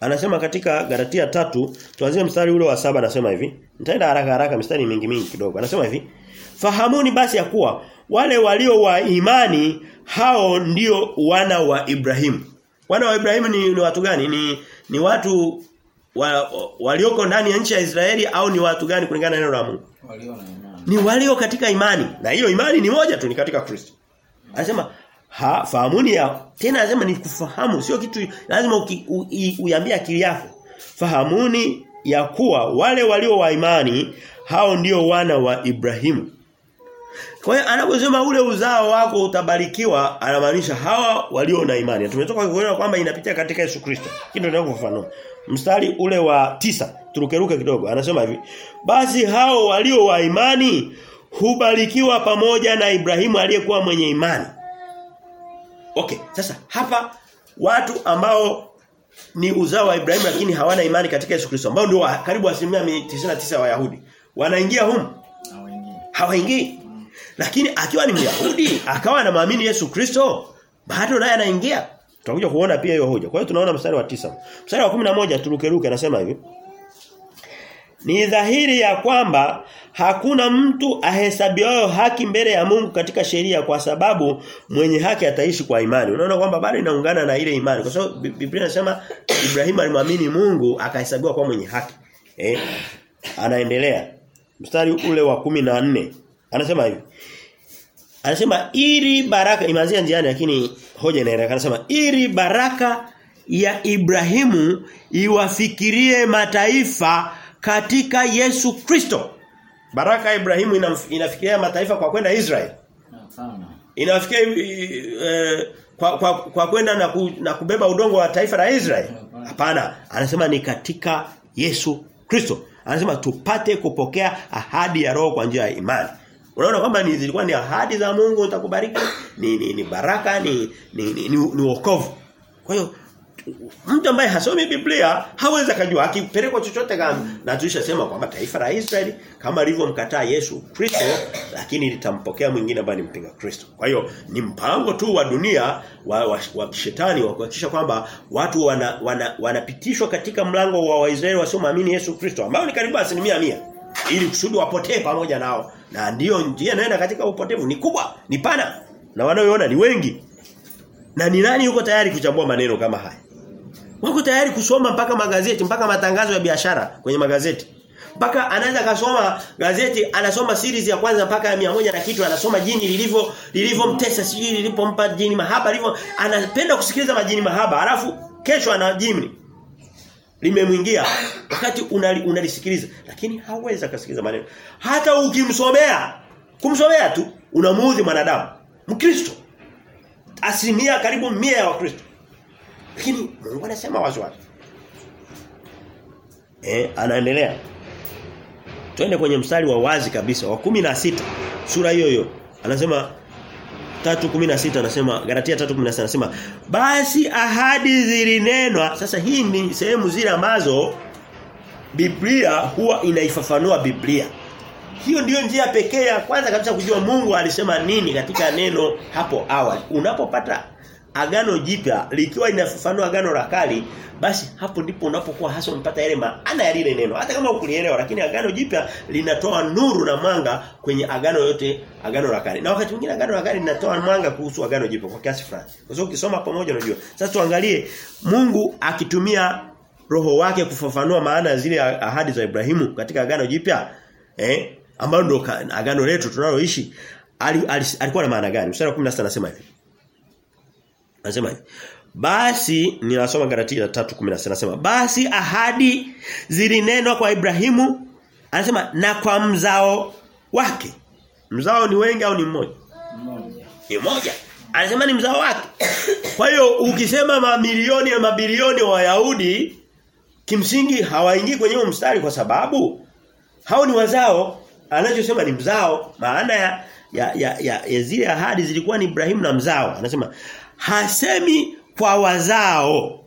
Anasema katika Galatia tatu tuanzie mstari ule wa saba anasema hivi. Nitaenda haraka haraka mstari mingi mingi kidogo. Anasema hivi. Fahamuni basi ya kuwa wale walio wa imani hao ndio wana wa Ibrahimu. Wana wa Ibrahimu ni, ni watu gani? Ni ni watu wa, walioko ndani ya nchi ya Israeli au ni watu gani kulingana na neno la Mungu? Walio na imani. Ni walio katika imani. Na hiyo imani ni moja tu ni katika Kristo. Anasema ha, fahamuni ya tena lazima ni kufahamu sio kitu lazima uiambie akili yako. Fahamuni ya kuwa wale walio wa imani hao ndio wana wa Ibrahimu. Kwa hiyo anaposema ule uzao wako utabarikiwa anamaanisha hawa walio na imani. Tumetoka kuona kwamba inapitia katika Yesu Kristo. Kitu ndio kufafanua. Mstari ule wa tisa turukeruke kidogo anasema hivi. Basi hao walio wa imani hubarikiwa pamoja na Ibrahimu aliyekuwa mwenye imani. Okay, sasa hapa watu ambao ni uzao wa Ibrahimu lakini hawana imani katika Yesu Kristo ambao ndio karibu asilimia 99 wa Wayahudi. Wanaingia humu? Hawaingii. Hawaingii. Lakini akiwa ni Myahudi akawa anamwamini Yesu Kristo bado naye anaingia. Tutakuja kuona pia hiyo hoja. Kwa hiyo tunaona mstari wa tisa Mstari wa 11 turukeruke anasema hivi. Ni dhahiri ya kwamba hakuna mtu ahesabiwayo haki mbele ya Mungu katika sheria kwa sababu mwenye haki ataishi kwa imani. Unaona kwamba bado inaungana na ile imani. Kwa sababu Bi- Biblia inasema Ibrahimu alimwamini Mungu akahesabiwa kwa mwenye haki. Eh? Anaendelea. Mstari ule wa 14 anasema hivi. Anasema ili baraka imeanzia njiani lakini hoja inaeleweka. Anasema ili baraka ya Ibrahimu iwafikirie mataifa katika Yesu Kristo. Baraka ya Ibrahimu inafikia mataifa kwa kwenda Israeli. Inafikia eh, kwa kwa, kwa kwenda na, ku, na kubeba udongo wa taifa la Israeli. Hapana, anasema ni katika Yesu Kristo. Anasema tupate kupokea ahadi ya roho kwa njia ya imani. Unaona kwamba ni zilikuwa ni ahadi za Mungu utakubariki, ni ni, ni baraka, ni ni, ni, ni, ni wokovu. Kwa hiyo mtu ambaye hasomi Biblia hawezi kujua akipelekwa chochote kama na tulishasema kwamba taifa la Israeli kama alivyomkataa Yesu Kristo lakini litampokea mwingine ambaye ni mpinga Kristo. Kwa hiyo ni mpango tu wa dunia wa, wa, wa shetani wa kuhakikisha kwamba watu wana, wana, wanapitishwa katika mlango wa Waisraeli wasioamini Yesu Kristo ambao ni karibu asilimia mia ili kusudi wapotee pamoja nao. Na ndiyo njia inaenda katika upotevu ni kubwa, ni pana na wanaoiona ni wengi. Na ni nani yuko tayari kuchambua maneno kama haya? Wako tayari kusoma mpaka magazeti, mpaka matangazo ya biashara kwenye magazeti. Mpaka anaweza kasoma gazeti, anasoma series ya kwanza mpaka ya moja na kitu, anasoma jini lilivyo lilivyomtesa, sijui lilipompa jini mahaba, lilivyo anapenda kusikiliza majini mahaba, alafu kesho ana jini limemwingia. Wakati unali, unalisikiliza lakini hawezi akasikiliza maneno. Hata ukimsomea kumsomea tu unamuudhi mwanadamu. Mkristo. Asilimia karibu mia ya wakristo lakini Mungu anasema wazi. Eh, anaendelea. Twende kwenye mstari wa wazi kabisa wa kumi na sita sura hiyo hiyo. Anasema 3:16 anasema Galatia 3:16 anasema basi ahadi zilinenwa sasa hii ni sehemu zile ambazo Biblia huwa inaifafanua Biblia. Hiyo ndiyo njia pekee ya kwanza kabisa kujua Mungu alisema nini katika neno hapo awali. Unapopata agano jipya likiwa linafafanua agano la kale basi hapo ndipo unapokuwa hasa unapata ile maana ya lile neno. Hata kama ukulielewa lakini agano jipya linatoa nuru na mwanga kwenye agano yote agano la kale. Na wakati mwingine agano la kale linatoa mwanga kuhusu agano jipya kwa kiasi fulani. Kwa sababu ukisoma pamoja unajua. Sasa tuangalie Mungu akitumia roho wake kufafanua maana ya zile ahadi za Ibrahimu katika agano jipya eh ambalo ndio agano letu tunaloishi alikuwa na maana gani? Mstari wa 16 anasema hivi Anasema hivi. Basi ninasoma Galatia 3:16 anasema basi ahadi zilinenwa kwa Ibrahimu anasema na kwa mzao wake. Mzao ni wengi au ni mmoja? Mmoja. Ni mmoja. Anasema ni mzao wake. Kwa hiyo ukisema mamilioni na mabilioni wa Wayahudi kimsingi hawaingii kwenye mstari kwa sababu hao ni wazao anachosema ni mzao maana ya ya, ya, ya, ya zile ahadi zilikuwa ni Ibrahimu na mzao anasema hasemi kwa wazao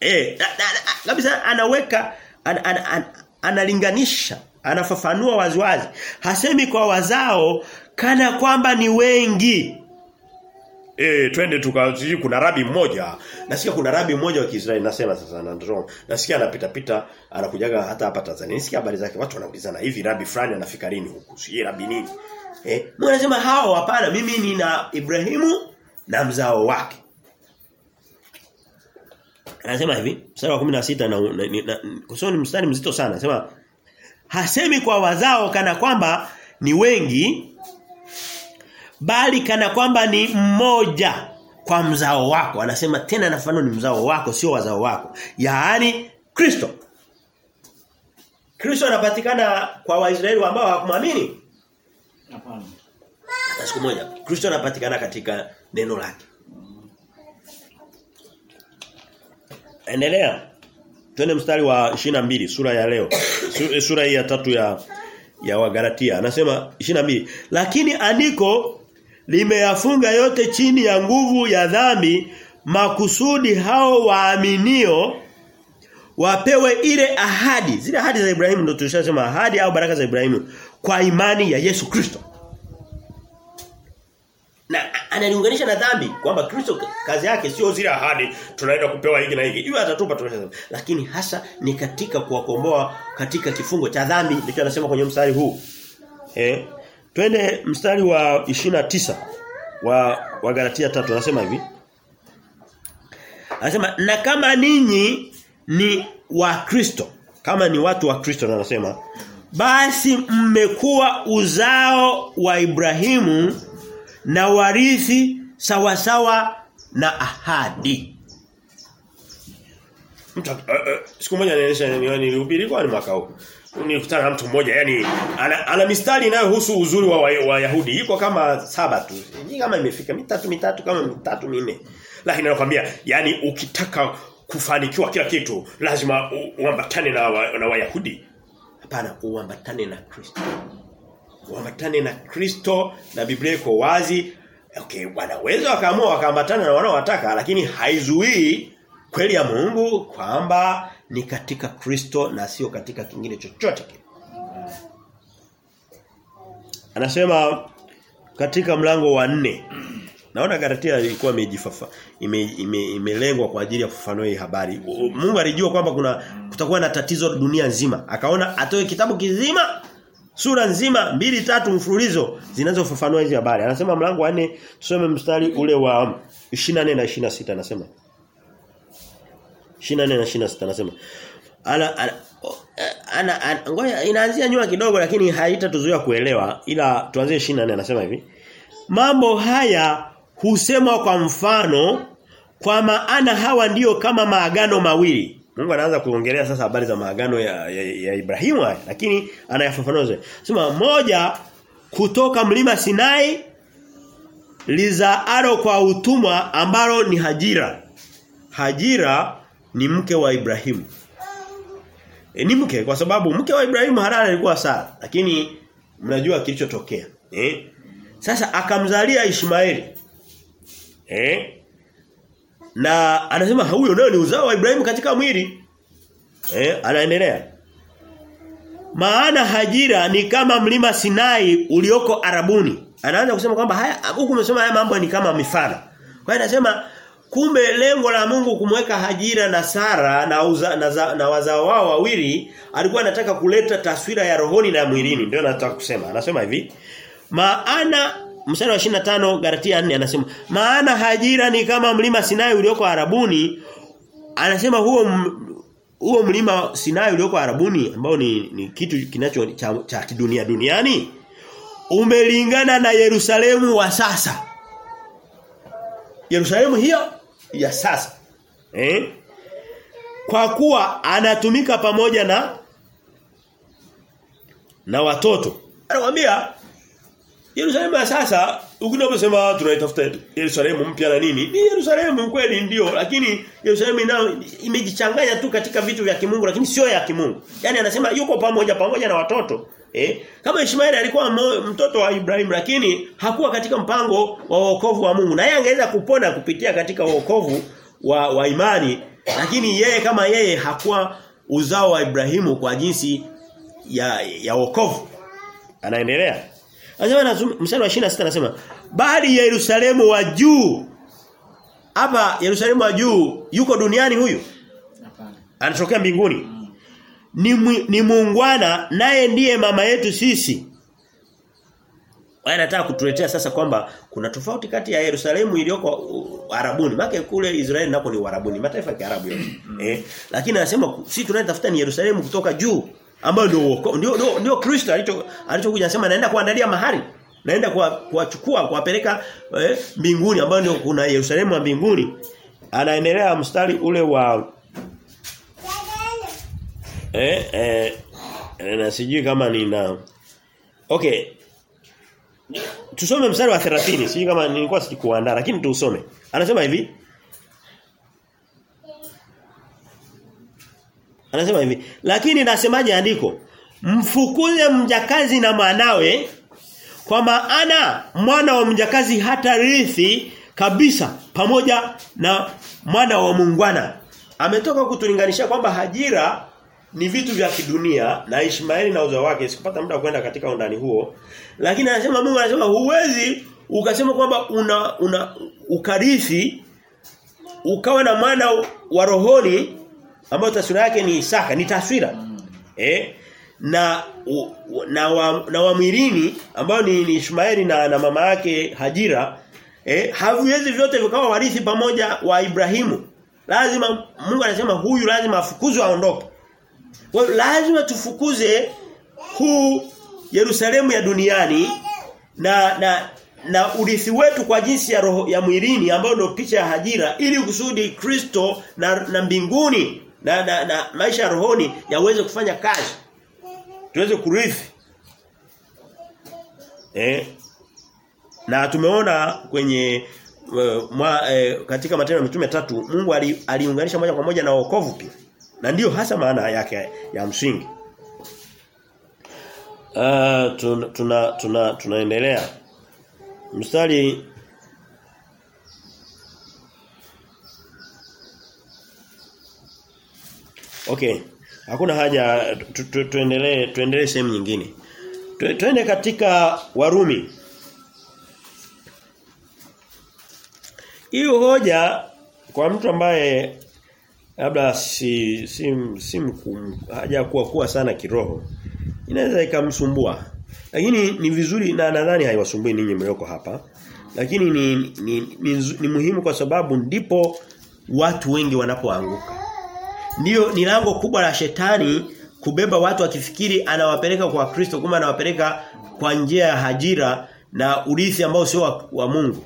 eh na- na- kabisa anaweka an, an, an, analinganisha anafafanua waziwazi hasemi kwa wazao kana kwamba ni wengi Eh twende tukaziji kuna rabi mmoja. Nasikia kuna rabi mmoja wa Kiisraeli nasema sasa na ndio. Nasikia anapita pita anakujaga hata hapa Tanzania. Nisikia habari zake watu wanaulizana hivi rabi fulani anafika lini huku? Si rabi nini? Eh, mwanasema hao hapana mimi nina Ibrahimu na mzao wake. Anasema hivi, mstari wa 16 na, na, na, sababu ni mstari mzito sana. Anasema hasemi kwa wazao kana kwamba ni wengi bali kana kwamba ni mmoja kwa mzao wako. Anasema tena nafano ni mzao wako sio wazao wako. Yaani Kristo. Kristo anapatikana kwa Waisraeli ambao hawakumwamini. Hapana. Siku moja Kristo anapatikana katika neno lake. Endelea. Twende mstari wa 22 sura ya leo. Sura hii ya tatu ya ya Wagalatia. Anasema 22, lakini andiko limeyafunga yote chini ya nguvu ya dhambi makusudi hao waaminio wapewe ile ahadi. Zile ahadi za Ibrahimu ndio tulishasema ahadi au baraka za Ibrahimu kwa imani ya Yesu Kristo. Na analiunganisha na dhambi kwamba Kristo kazi yake sio zile ahadi tunaenda kupewa hiki na hiki. Hiyo atatupa tunasema. Lakini hasa ni katika kuwakomboa katika kifungo cha dhambi ndicho anasema kwenye mstari huu. Eh? Twende mstari wa 29 wa wa Galatia 3 anasema hivi. Anasema na kama ninyi ni wa Kristo, kama ni watu wa Kristo anasema basi mmekuwa uzao wa Ibrahimu na warithi sawasawa na ahadi. Mtu uh, uh, siku moja anaelesha nilihubiri kwa ni mwaka huu. Nilikutana na mtu mmoja yani ana, ana mistari inayohusu uzuri wa Wayahudi. Wa iko kama saba tu. Ni kama imefika mitatu mitatu kama mitatu minne. Lakini anakuambia yani ukitaka kufanikiwa kila kitu lazima uambatane na wa, Wayahudi. Hapana, uambatane na Kristo. Uambatane na Kristo na Biblia iko wazi. Okay, wanaweza wakaamua wakaambatana na wanaowataka lakini haizuii kweli ya Mungu kwamba ni katika Kristo na sio katika kingine chochote kile. Anasema katika mlango wa nne Naona Galatia ilikuwa imejifafa ime, ime, imelengwa kwa ajili ya kufafanua hii habari. Mungu alijua kwamba kuna kutakuwa na tatizo dunia nzima. Akaona atoe kitabu kizima sura nzima mbili tatu mfululizo zinazofafanua hizi habari. Anasema mlango wa 4 tusome mstari ule wa 24 na 26 anasema. 24 na 26 anasema. Ala, ala ana, ana ngoja inaanzia nyuma kidogo lakini haitatuzuia kuelewa ila tuanzie 24 anasema hivi. Mambo haya husemwa kwa mfano kwa maana hawa ndiyo kama maagano mawili. Mungu anaanza kuongelea sasa habari za maagano ya, ya, ya Ibrahimu haya lakini anayafafanua. Sema moja kutoka mlima Sinai lizaaro kwa utumwa ambalo ni Hajira. Hajira ni mke wa Ibrahimu. E, ni mke kwa sababu mke wa Ibrahimu Harara alikuwa Sara lakini mnajua kilichotokea. Eh? Sasa akamzalia Ishmaeli. Eh? Na anasema huyo nayo ni uzao wa Ibrahimu katika mwili. Eh, anaendelea. Maana Hajira ni kama mlima Sinai ulioko Arabuni. Anaanza kusema kwamba haya huku umesema haya mambo ni kama mifano. Kwa hiyo anasema kumbe lengo la Mungu kumweka Hajira na Sara na uza, na, za, na wazao wao wawili alikuwa anataka kuleta taswira ya rohoni na mwilini ndio anataka kusema. Anasema hivi maana mstari wa 25 Galatia 4 anasema maana Hajira ni kama mlima Sinai ulioko Arabuni. Anasema huo huo mlima Sinai ulioko Arabuni ambao ni, ni kitu kinacho cha, cha kidunia duniani umelingana na Yerusalemu wa sasa. Yerusalemu hiyo ya sasa eh? Kwa kuwa anatumika pamoja na na watoto. Anakuambia Yerusalemu ya sasa ukinaposema tunaitafuta Yerusalemu mpya na nini? Ni Yerusalemu kweli ndio lakini Yerusalemu inayo imejichanganya tu katika vitu vya kimungu lakini sio ya kimungu. Yaani anasema yuko pamoja pamoja na watoto. Eh? Kama Ishmaeli alikuwa mtoto wa Ibrahim lakini hakuwa katika mpango wa wokovu wa Mungu. Na yeye angeweza kupona kupitia katika wokovu wa, wa imani lakini yeye kama yeye hakuwa uzao wa Ibrahimu kwa jinsi ya ya wokovu. Anaendelea. Anasema mstari wa 26 anasema bali Yerusalemu wa juu hapa Yerusalemu wa juu yuko duniani huyu Hapana. anatokea mbinguni ni, ni muungwana naye ndiye mama yetu sisi Wao anataka kutuletea sasa kwamba kuna tofauti kati ya Yerusalemu iliyoko uh, Arabuni. Maana kule Israeli nako ni Arabuni, mataifa ya Kiarabu yote. eh, lakini anasema sisi tunayetafuta ni Yerusalemu kutoka juu ambayo ndio ndio ndio, Kristo alicho alichokuja sema naenda kuandalia mahali. Naenda kuwa- kuwachukua kuwapeleka eh, mbinguni ambayo ndio kuna Yerusalemu wa mbinguni. Anaendelea mstari ule wa eh eh eh, na sijui kama nina Okay. Tusome mstari wa 30. Sijui kama nilikuwa sikuandaa lakini tuusome. Anasema hivi. Anasema hivi, lakini nasemaje andiko? Mfukuze mjakazi na mwanawe kwa maana mwana wa mjakazi hata rithi kabisa pamoja na mwana wa muungwana. Ametoka kutulinganisha kwamba Hajira ni vitu vya kidunia na Ishmaeli na uzao wake sikupata muda kwenda katika undani huo lakini anasema Mungu anasema huwezi ukasema kwamba una una ukarithi ukawa na mwana wa rohoni ambao taswira yake ni Isaka ni taswira. Eh? Na u, na wa, na wa mwilini ambao ni, ni Ishmaeli na, na mama yake Hajira eh? Haviwezi vyote vikawa warithi pamoja wa Ibrahimu. Lazima Mungu anasema huyu lazima afukuzwe aondoke. Kwa lazima tufukuze huu Yerusalemu ya duniani na na na urithi wetu kwa jinsi ya roho ya mwilini ambao ndio picha ya Hajira ili kusudi Kristo na, na mbinguni na, na, na maisha ya rohoni yaweze kufanya kazi. Tuweze kurithi. Eh? Na tumeona kwenye uh, mwa, eh, katika matendo ya mitume tatu Mungu aliunganisha ali, moja kwa moja na wokovu pia. Na ndiyo hasa maana yake ya msingi. Uh, tuna, tuna tuna. Mstari Okay. Hakuna haja tu- tu- tuendelee tuendelee sehemu nyingine. Tuende katika Warumi. Hiyo hoja kwa mtu ambaye labda si si si mkum, hajakuwa kuwa sana kiroho inaweza ikamsumbua. Lakini ni vizuri na nadhani haiwasumbui ninyi mlioko hapa. Lakini ni ni, ni, ni, ni muhimu kwa sababu ndipo watu wengi wanapoanguka. Ndiyo ni lango kubwa la shetani kubeba watu akifikiri anawapeleka kwa Kristo kumbe anawapeleka kwa njia ya hajira na urithi ambao sio wa, wa Mungu.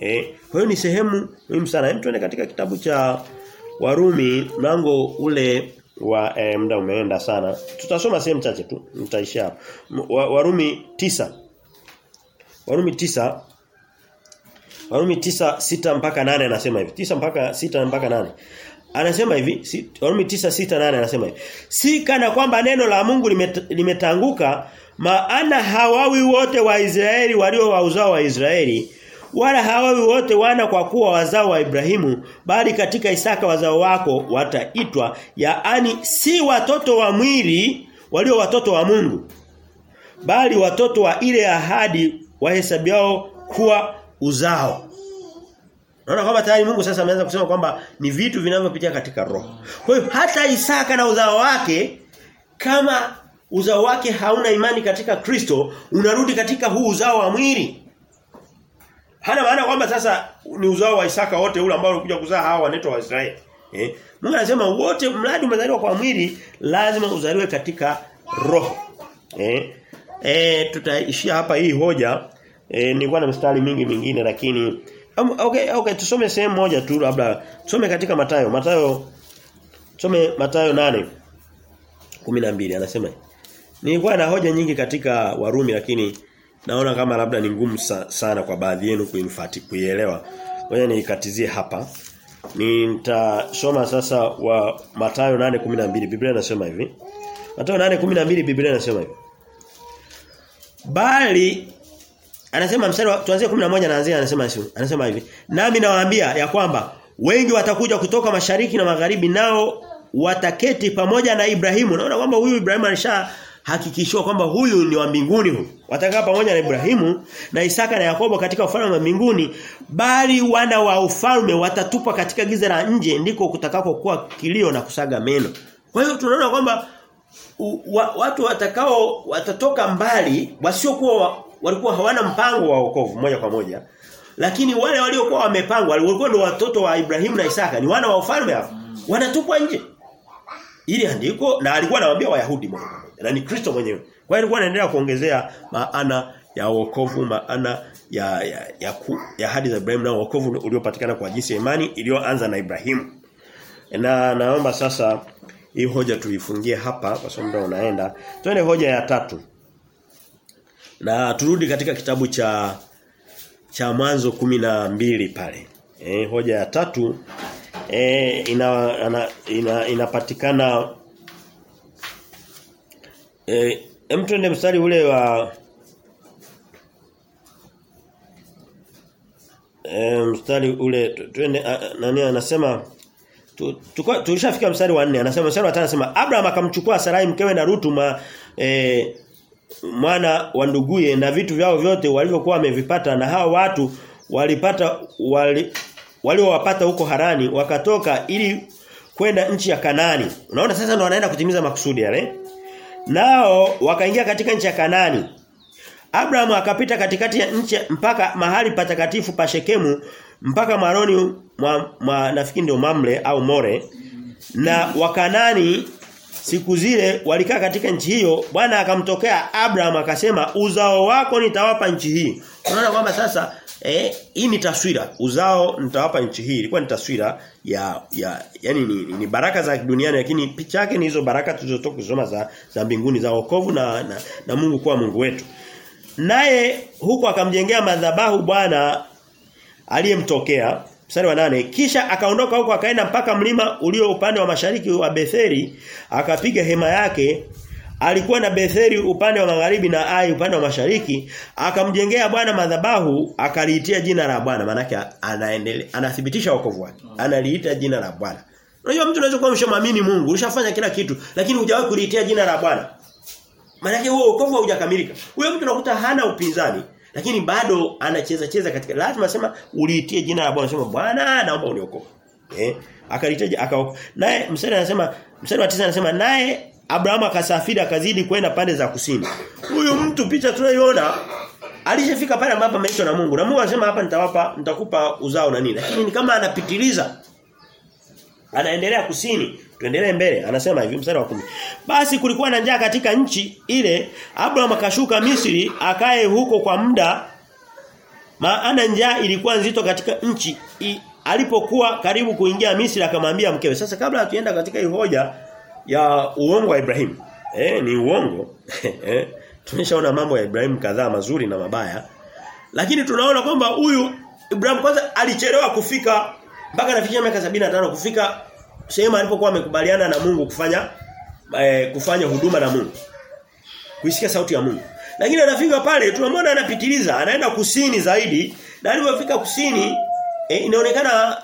Eh, kwa hiyo ni sehemu muhimu sana. Hem tuende katika kitabu cha Warumi mlango ule wa eh, muda umeenda sana. Tutasoma sehemu chache tu, nitaisha hapo. Wa, Warumi tisa Warumi tisa Warumi tisa sita mpaka nane anasema hivi. tisa mpaka sita mpaka nane Anasema hivi, si, Warumi tisa sita nane anasema hivi. Si kana kwamba neno la Mungu limet, limetanguka maana hawawi wote wa Israeli walio wa uzao wa Israeli wala hawawi wote wana kwa kuwa wazao wa Ibrahimu bali katika Isaka wazao wako wataitwa yaani si watoto wa mwili walio watoto wa Mungu bali watoto wa ile ahadi wahesabiao kuwa uzao Naona kwamba tayari Mungu sasa ameanza kusema kwamba ni vitu vinavyopitia katika roho. Kwa hiyo hata Isaka na uzao wake kama uzao wake hauna imani katika Kristo, unarudi katika huu uzao wa mwili. Hana maana kwamba sasa ni uzao wa Isaka wote ule ambao ulikuja kuzaa hawa wanaitwa Waisraeli. Eh? Mungu anasema wote mradi umezaliwa kwa mwili lazima uzaliwe katika roho. Eh? Eh tutaishia hapa hii hoja. Eh nilikuwa na mstari mingi mingine lakini um, okay okay tusome sehemu moja tu labda tusome katika Matayo. Matayo tusome Matayo 8 12 anasema. Nilikuwa na hoja nyingi katika Warumi lakini naona kama labda ni ngumu sa, sana kwa baadhi yenu kuinfati kuielewa. Ngoja nikatizie hapa. Nitasoma sasa wa Mathayo 8:12. Biblia inasema hivi. Mathayo 8:12 Biblia inasema hivi. Bali anasema mstari tuanzie 11 anaanzia anasema. Anasema hivi. Nami nawaambia ya kwamba wengi watakuja kutoka mashariki na magharibi nao wataketi pamoja na Ibrahimu. Naona kwamba huyu Ibrahimu alisha hakikishiwa kwamba huyu ni wa mbinguni huyu. Watakaa pamoja na Ibrahimu na Isaka na Yakobo katika ufalme wa mbinguni, bali wana wa ufalme watatupa katika giza la nje ndiko kutakako kuwa kilio na kusaga meno. Kwa hiyo tunaona kwamba watu watakao watatoka mbali wasiokuwa walikuwa hawana mpango wa wokovu moja kwa moja. Lakini wale waliokuwa wamepangwa walikuwa ndio watoto wa Ibrahimu na Isaka, ni wana wa ufalme hapo. Wanatupwa nje. Ili andiko na alikuwa anawaambia Wayahudi moja kwa moja. Na ni Kristo mwenyewe. Kwa hiyo alikuwa anaendelea kuongezea maana ya wokovu, maana ya ya ya, ku, ya hadi za Ibrahimu na wokovu uliopatikana kwa jinsi ya imani iliyoanza na Ibrahimu. Na naomba sasa hii hoja tuifungie hapa kwa sababu muda unaenda. Twende hoja ya tatu. Na turudi katika kitabu cha cha mwanzo mbili pale. Eh hoja ya tatu eh ina, ina, ina inapatikana eh twende mstari ule wa e, mstari ule twende nani anasema tulishafika mstari wa 4 anasema mstari wa 5 anasema Abraham akamchukua Sarai mkewe na Rutu ma, e, mwana wa nduguye na vitu vyao vyote walivyokuwa wamevipata na hao watu walipata wali waliowapata huko Harani wakatoka ili kwenda nchi ya Kanani. Unaona sasa ndo wanaenda kutimiza makusudi yale. Nao wakaingia katika nchi ya Kanani. Abraham akapita katikati ya nchi mpaka mahali patakatifu pa Shekemu mpaka maroni mwa, mwa nafikiri ndio Mamre au More na wakanani siku zile walikaa katika nchi hiyo Bwana akamtokea Abraham akasema uzao wako nitawapa nchi hii. Unaona kwamba sasa eh hii ni taswira. Uzao nitawapa nchi hii. Ilikuwa ni taswira ya ya yani ni, ni ni baraka za duniani lakini picha yake ni hizo baraka tulizotoka kusoma za za mbinguni za wokovu na, na na Mungu kuwa Mungu wetu. Naye huko akamjengea madhabahu Bwana aliyemtokea mstari wa nane kisha akaondoka huko akaenda mpaka mlima ulio upande wa mashariki wa Betheri akapiga hema yake. Alikuwa na Betheri upande wa magharibi na Ai upande wa mashariki. Akamjengea Bwana madhabahu akaliitia jina la Bwana. Manake anaendelea anathibitisha wokovu wake. Analiita jina la Bwana. Unajua mtu unaweza kuwa mshamamini Mungu ushafanya kila kitu lakini hujawahi kuliitia jina la Bwana. Manake huo wokovu haujakamilika. Huyo mtu unakuta hana upinzani lakini bado anacheza cheza katika lazima sema uliitie jina la Bwana. Sema Bwana naomba uniokoe. Eh Akalitaja aka naye mstari anasema mstari wa 9 anasema naye Abrahamu akasafiri akazidi kwenda pande za kusini. Huyu mtu picha tunayoona alishafika pale ambapo ameitwa na Mungu. Na Mungu anasema hapa nitawapa nitakupa uzao na nini. Lakini ni kama anapitiliza. Anaendelea kusini tuendelee mbele anasema hivi mstari wa kumi. Basi kulikuwa na njaa katika nchi ile Abraham akashuka Misri akae huko kwa muda maana njaa ilikuwa nzito katika nchi I, alipokuwa karibu kuingia Misri akamwambia mkewe. Sasa kabla hatuenda katika hoja ya uongo wa Ibrahim eh ni uongo. Eh tumeshaona mambo ya Ibrahim kadhaa mazuri na mabaya. Lakini tunaona kwamba huyu Ibrahim kwanza alichelewa kufika mpaka anafikia miaka 75 kufika sehemu alipokuwa amekubaliana na Mungu kufanya eh, kufanya huduma na Mungu. Kuisikia sauti ya Mungu. Lakini anafika pale tunamwona anapitiliza, anaenda kusini zaidi na alipofika kusini eh, inaonekana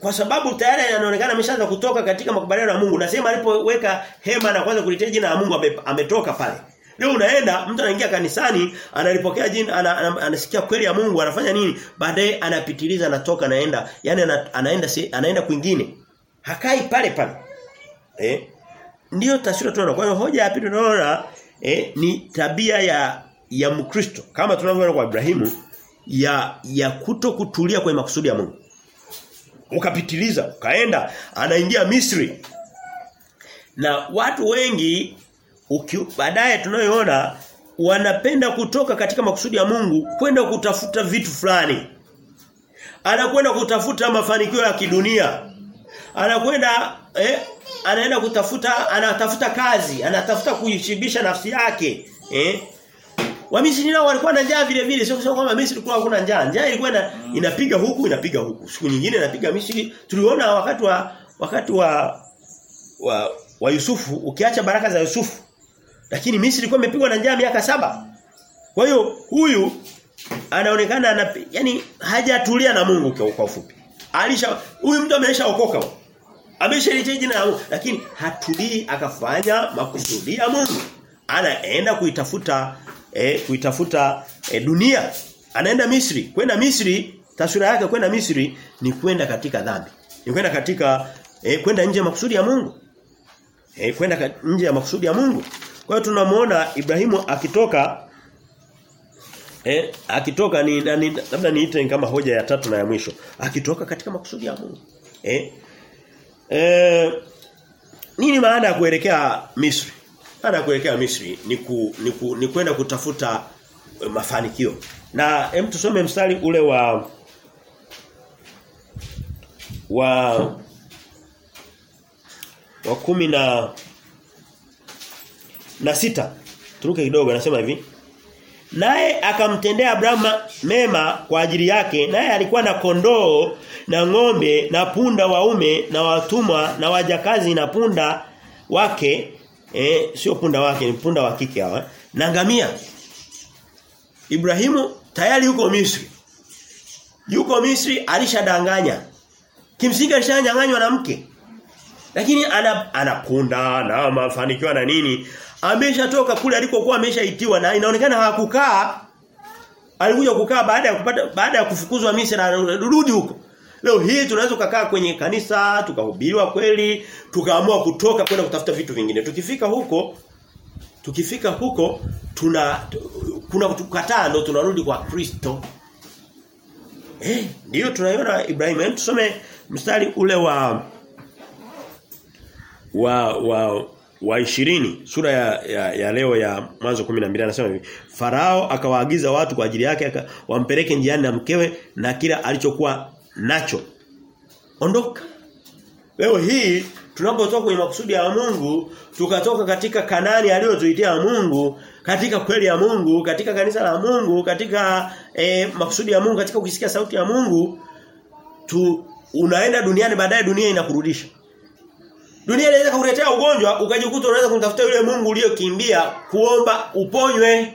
kwa sababu tayari anaonekana ameshaanza kutoka katika makubaliano na Mungu. Nasema alipoweka hema na kwanza kulitaja jina la Mungu ametoka pale. Leo unaenda mtu anaingia kanisani analipokea jina ana, ana, anasikia kweli ya Mungu anafanya nini baadaye anapitiliza anatoka anaenda Yaani ana, anaenda anaenda kwingine hakai pale pale. Eh? Ndio taswira tunaona. Kwa hiyo hoja ya pili tunaona eh, ni tabia ya ya Mkristo. Kama tunavyoona kwa Ibrahimu ya ya kuto kutulia kwa makusudi ya Mungu. Ukapitiliza ukaenda anaingia Misri. Na watu wengi baadaye tunayoona wanapenda kutoka katika makusudi ya Mungu kwenda kutafuta vitu fulani. Anakwenda kutafuta mafanikio ya kidunia. Anakwenda eh, anaenda kutafuta anatafuta kazi, anatafuta kuishibisha nafsi yake, eh? Wamisri nao walikuwa na njaa vile vile sio kusema kwamba Misri kulikuwa hakuna njaa. Njaa ilikuwa ina, inapiga huku inapiga huku. Siku nyingine inapiga Misri. Tuliona wakati wa wakati wa wa, wa Yusufu ukiacha baraka za Yusufu. Lakini Misri ilikuwa imepigwa na njaa miaka saba. Kwa hiyo huyu anaonekana ana yani hajatulia na Mungu kwa, kwa ufupi. Alisha huyu mtu ameshaokoka. Ameshalitaji jina la Mungu lakini hatulii akafanya makusudi ya Mungu. Anaenda kuitafuta eh, kuitafuta eh, dunia. Anaenda Misri. Kwenda Misri, taswira yake kwenda Misri ni kwenda katika dhambi. Ni kwenda katika eh, kwenda nje ya makusudi ya Mungu. Eh, kwenda nje ya makusudi ya Mungu. Kwa hiyo tunamuona Ibrahimu akitoka eh, akitoka ni labda niite kama hoja ya tatu na ya mwisho. Akitoka katika makusudi ya Mungu. Eh, Eh, nini maana ya kuelekea Misri? Maana ya kuelekea Misri ni ku, ni, ku, ni kwenda kutafuta mafanikio. Na hem tusome mstari ule wa wa wa kumi na na sita turuke kidogo anasema hivi Naye akamtendea Abrahamu mema kwa ajili yake. Naye alikuwa na kondoo na ng'ombe na punda waume na watumwa na wajakazi na punda wake. Eh sio punda wake ni punda wa kike hawa na ngamia. Ibrahimu tayari yuko Misri. Yuko Misri alishadanganya. Kimsingi alishanyang'anywa na mke. Lakini ana anapunda na mafanikio na nini ameshatoka kule alikokuwa ameshaitiwa na inaonekana hakukaa alikuja kukaa baada ya kupata baada ya kufukuzwa Misri rudi huko Leo hii tunaweza kukaa kwenye kanisa, tukahubiriwa kweli, tukaamua kutoka kwenda kutafuta vitu vingine. Tukifika huko tukifika huko tuna kuna kutukataa ndo tunarudi kwa Kristo. Eh, ndio tunaiona Ibrahim. Tusome mstari ule wa wa wa wa 20 sura ya, ya, ya leo ya mwanzo 12 anasema hivi Farao akawaagiza watu kwa ajili yake wampeleke njiani na mkewe na kila alichokuwa nacho. Ondoka. Leo hii tunapotoka kwenye makusudi ya Mungu, tukatoka katika Kanani aliyotuitia Mungu, katika kweli ya Mungu, katika kanisa la Mungu, katika eh, makusudi ya Mungu, katika kusikia sauti ya Mungu, tu unaenda duniani baadaye dunia inakurudisha. Dunia inaweza kukuletea ugonjwa ukajikuta unaweza kumtafuta yule Mungu uliyokimbia kuomba uponywe.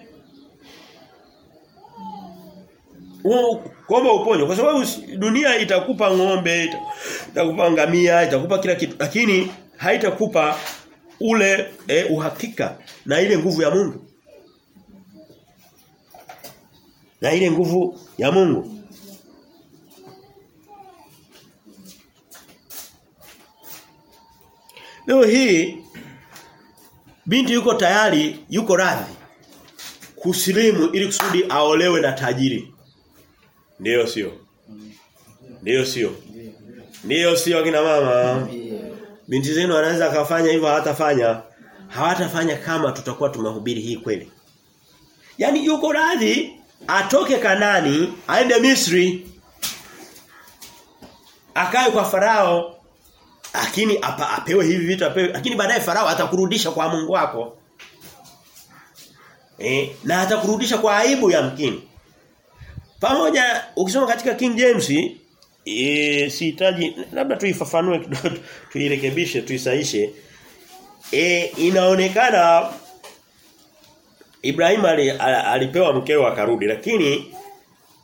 kuomba uponywe kwa sababu dunia itakupa ng'ombe itakupa ngamia itakupa kila kitu lakini haitakupa ule eh, uhakika na ile nguvu ya Mungu na ile nguvu ya Mungu Leo hii binti yuko tayari yuko radhi kusilimu ili kusudi aolewe na tajiri Ndiyo sio. Ndiyo sio. Ndiyo sio kina mama. Binti zenu anaweza kafanya hivyo hawatafanya. Hawatafanya kama tutakuwa tumehubiri hii kweli. Yaani yuko radhi atoke Kanani aende Misri. Akae kwa farao lakini apa, apewe hivi vitu apewe lakini baadaye farao atakurudisha kwa Mungu wako. E, na atakurudisha kwa aibu ya mkini. Pamoja ukisoma katika King James e, sihitaji labda tuifafanue kidogo tuirekebishe tuisaishe e, inaonekana Ibrahim ali, alipewa mkewe akarudi lakini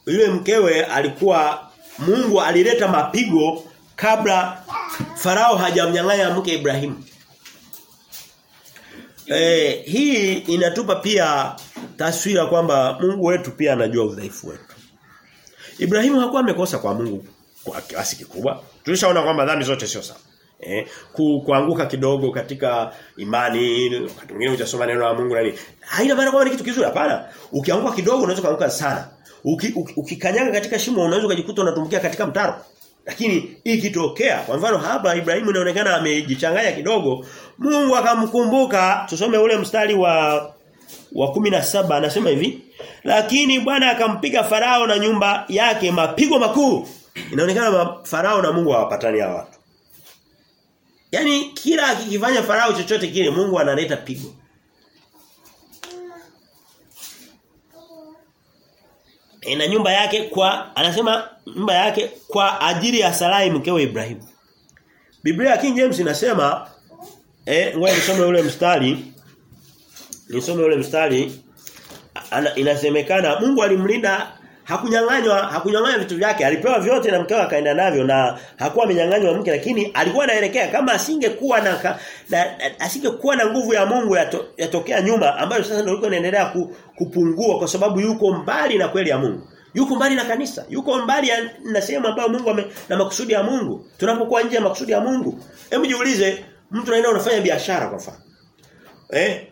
yule mkewe alikuwa Mungu alileta mapigo kabla Farao hajamnyang'anya mke Ibrahim. E, hii inatupa pia taswira kwamba Mungu wetu pia anajua udhaifu wetu. Ibrahimu hakuwa amekosa kwa Mungu kwa kiasi kikubwa. Tulishaona kwamba dhambi zote sio sawa. Eh, ku, kuanguka kidogo katika imani, wakati mwingine hujasoma neno la Mungu nani. Haina maana kwamba ni kitu kizuri hapana. Ukianguka kidogo unaweza kuanguka sana. Uki, uki, ukikanyaga katika shimo unaweza kujikuta unatumbukia katika mtaro. Lakini ikitokea kwa mfano hapa Ibrahimu inaonekana amejichanganya kidogo, Mungu akamkumbuka. Tusome ule mstari wa wa 17 anasema hivi, lakini Bwana akampiga Farao na nyumba yake mapigo makuu. Inaonekana Farao na Mungu hawapatani hawa watu. Yaani kila akikifanya Farao chochote kile Mungu analeta pigo. E, na nyumba yake kwa anasema nyumba yake kwa ajili ya Sarai mkewe Ibrahim. Biblia King James inasema eh ngoja nisome ule mstari nisome ule mstari ana, inasemekana Mungu alimlinda hakunyang'anywa hakunyang'anywa vitu vyake. Alipewa vyote na mkewe akaenda navyo na hakuwa amenyang'anywa mke lakini alikuwa anaelekea. Kama asingekuwa na, na, na asingekuwa na nguvu ya Mungu yato, yatokea nyuma ambayo sasa ndio inaendelea ku, kupungua kwa sababu yuko mbali na kweli ya Mungu. Yuko mbali na kanisa. Yuko mbali ya, na sehemu ambayo Mungu ame, na makusudi ya Mungu. Tunapokuwa nje ya makusudi ya Mungu hebu jiulize mtu anaenda unafanya biashara kwa mfano. Eh?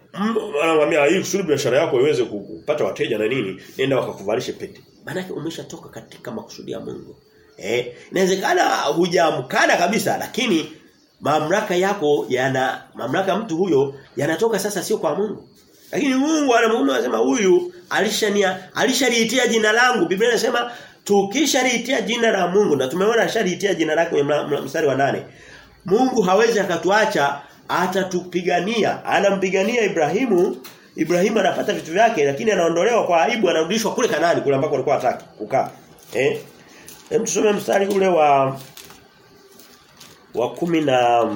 Anamwambia hii kusudi biashara yako iweze kupata wateja na nini nenda wakakuvalishe pete maana umeshatoka katika makusudi ya Mungu. Eh inawezekana hujamkana kabisa lakini mamlaka yako yana mamlaka mtu huyo yanatoka sasa sio kwa Mungu. Lakini Mungu anamuona anasema huyu alishania alishaliitia jina langu. Biblia inasema tukishaliitia jina la Mungu na tumeona alishaliitia jina lake kwenye mstari wa nane. Mungu hawezi akatuacha atatupigania. Anampigania Ibrahimu Ibrahimu anapata vitu vyake lakini anaondolewa kwa aibu anarudishwa kule Kanani kule ambako alikuwa hataki kukaa. Eh? Hem tusome mstari ule wa wa kumi na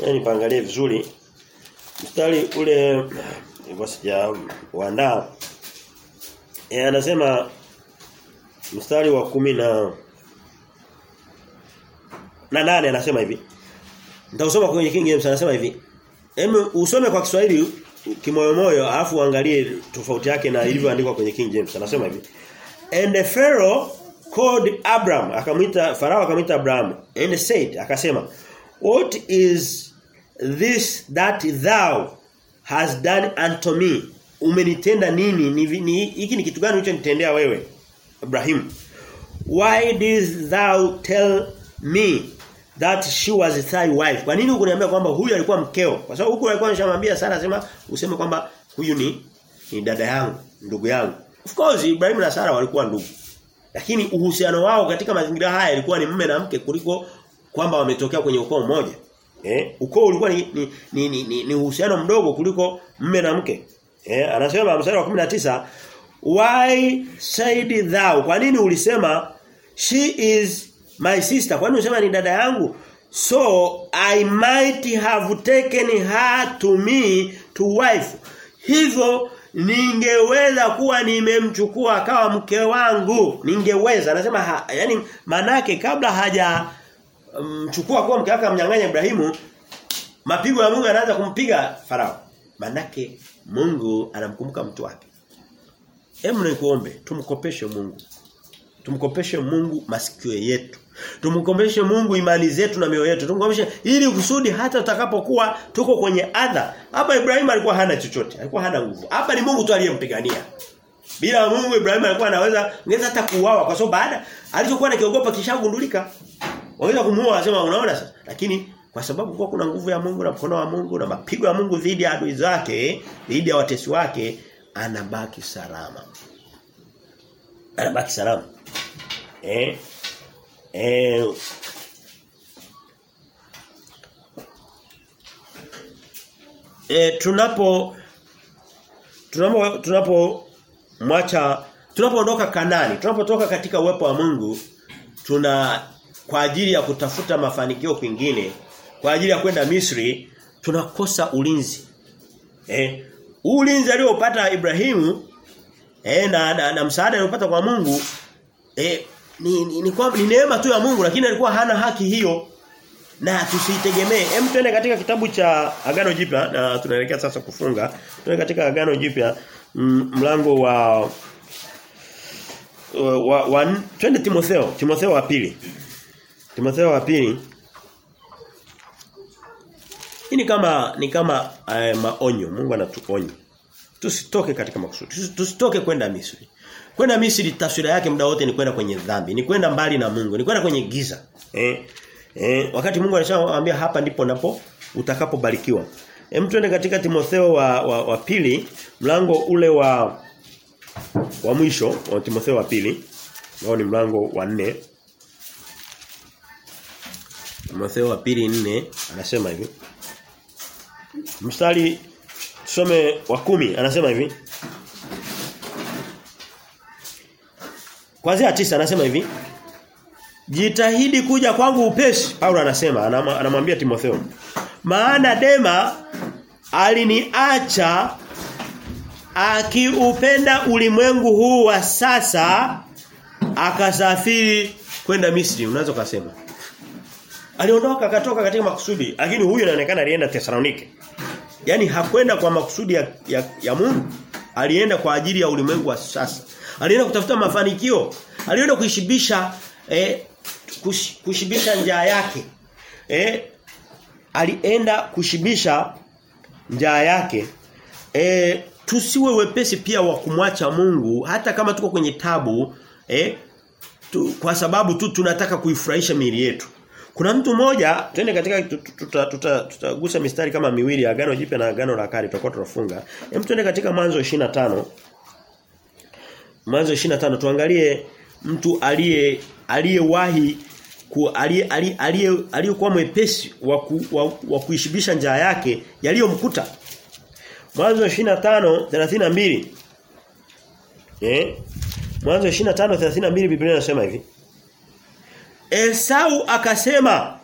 yani paangalie vizuri. Mstari ule ilikuwa sija waandaa Eh anasema mstari wa kumi na na nane anasema hivi. Nitausoma kwenye King James anasema hivi. Hem usome kwa Kiswahili kimoyomoyo alafu uangalie tofauti yake na ilivyoandikwa kwenye King James. Anasema hivi. And the Pharaoh called Abram, akamwita Farao akamwita Abraham and said akasema, "What is this that thou has done unto me?" Umenitenda nini? Ni, hiki ni kitu gani ulichonitendea wewe? Ibrahim. Why didst thou tell me that she was thy wife. Kwa nini ukuniambia kwamba huyu alikuwa mkeo? Kwa sababu huku alikuwa anashamwambia Sara sema useme kwamba huyu ni ni dada yangu, ndugu yangu. Of course Ibrahim na Sara walikuwa ndugu. Lakini uhusiano wao katika mazingira haya ilikuwa ni mume na mke kuliko kwamba wametokea kwenye ukoo mmoja. Eh? Ukoo ulikuwa ni ni, ni, ni, ni, ni uhusiano mdogo kuliko mume na mke. Eh? Anasema mstari wa 19 Why said thou? Kwa nini ulisema she is my sister kwani unasema ni dada yangu? So i might have taken her to me to wife. Hivyo ningeweza kuwa nimemchukua akawa mke wangu. Ningeweza anasema ha, yani manake kabla haja mchukua kuwa mke wake amnyang'anya Ibrahimu mapigo ya Mungu anaanza kumpiga Farao. Manake Mungu anamkumbuka mtu wake. Hebu nikuombe tumkopeshe Mungu. Tumkopeshe Mungu masikio yetu Tumkomeshe Mungu imani zetu na mioyo yetu. Tumkomeshe ili kusudi hata tutakapokuwa tuko kwenye adha. Hapa Ibrahim alikuwa hana chochote, alikuwa hana nguvu. Hapa ni Mungu tu aliyempigania. Bila Mungu Ibrahim alikuwa anaweza ngeza hata kuuawa kwa sababu baada alichokuwa anakiogopa kishagundulika. Waweza kumuua anasema unaona sasa. Lakini kwa sababu kwa kuna nguvu ya Mungu na mkono wa Mungu na mapigo ya Mungu dhidi ya adui zake, dhidi ya watesi wake, anabaki salama. Anabaki salama. Eh? Eh, eh tunapo tunapo tunapo mwacha tunapoondoka Kanani, tunapotoka katika uwepo wa Mungu tuna kwa ajili ya kutafuta mafanikio kwingine, kwa ajili ya kwenda Misri tunakosa ulinzi. Eh, ulinzi aliopata Ibrahimu eh na, na, na msaada aliopata kwa Mungu eh ni ni, ni, kwa, ni neema tu ya Mungu lakini alikuwa hana haki hiyo na tusiitegemee. Hem twende katika kitabu cha Agano Jipya na tunaelekea sasa kufunga. Twende katika Agano Jipya mlango wa wa, wa twende Timotheo, Timotheo wa pili. Timotheo wa pili. Hii ni kama ni kama eh, maonyo. Mungu anatuonya. Tusitoke katika makusudi. Tusitoke kwenda Misri. Kwenda Misri taswira yake muda wote ni kwenda kwenye dhambi, ni kwenda mbali na Mungu, ni kwenda kwenye giza. Eh? Eh, wakati Mungu alishamwambia hapa ndipo napo utakapobarikiwa. Hem twende katika Timotheo wa, wa, wa pili, mlango ule wa wa mwisho wa Timotheo wa pili, ambao ni mlango wa nne Timotheo wa pili nne anasema hivi. Mstari some wa kumi anasema hivi. Kwanzia tisa anasema hivi. Jitahidi kuja kwangu upesi. Paulo anasema anamwambia Timotheo. Maana Dema aliniacha akiupenda ulimwengu huu wa sasa akasafiri kwenda Misri unaweza kusema. Aliondoka akatoka katika makusudi lakini huyu anaonekana alienda Thessalonike. yani hakwenda kwa makusudi ya, ya, ya Mungu. Alienda kwa ajili ya ulimwengu wa sasa. Alienda kutafuta mafanikio. Alienda kuishibisha eh, kush, kushibisha njaa yake. Eh, alienda kushibisha njaa yake. Eh, tusiwe wepesi pia wa kumwacha Mungu hata kama tuko kwenye tabu eh, tu, kwa sababu tu tunataka kuifurahisha miili yetu. Kuna mtu mmoja twende katika tutagusa tuta, tuta, tuta mistari kama miwili agano jipya na agano la kale tutakuwa tunafunga. Hem twende katika mwanzo 25. Mwanzo 25 tuangalie mtu aliye aliyewahi ku aliye aliyekuwa mwepesi wa, ku, wa, wa kuishibisha njaa yake yaliyomkuta. Mwanzo 25 32. Eh? Mwanzo 25 32 Biblia inasema hivi. Esau akasema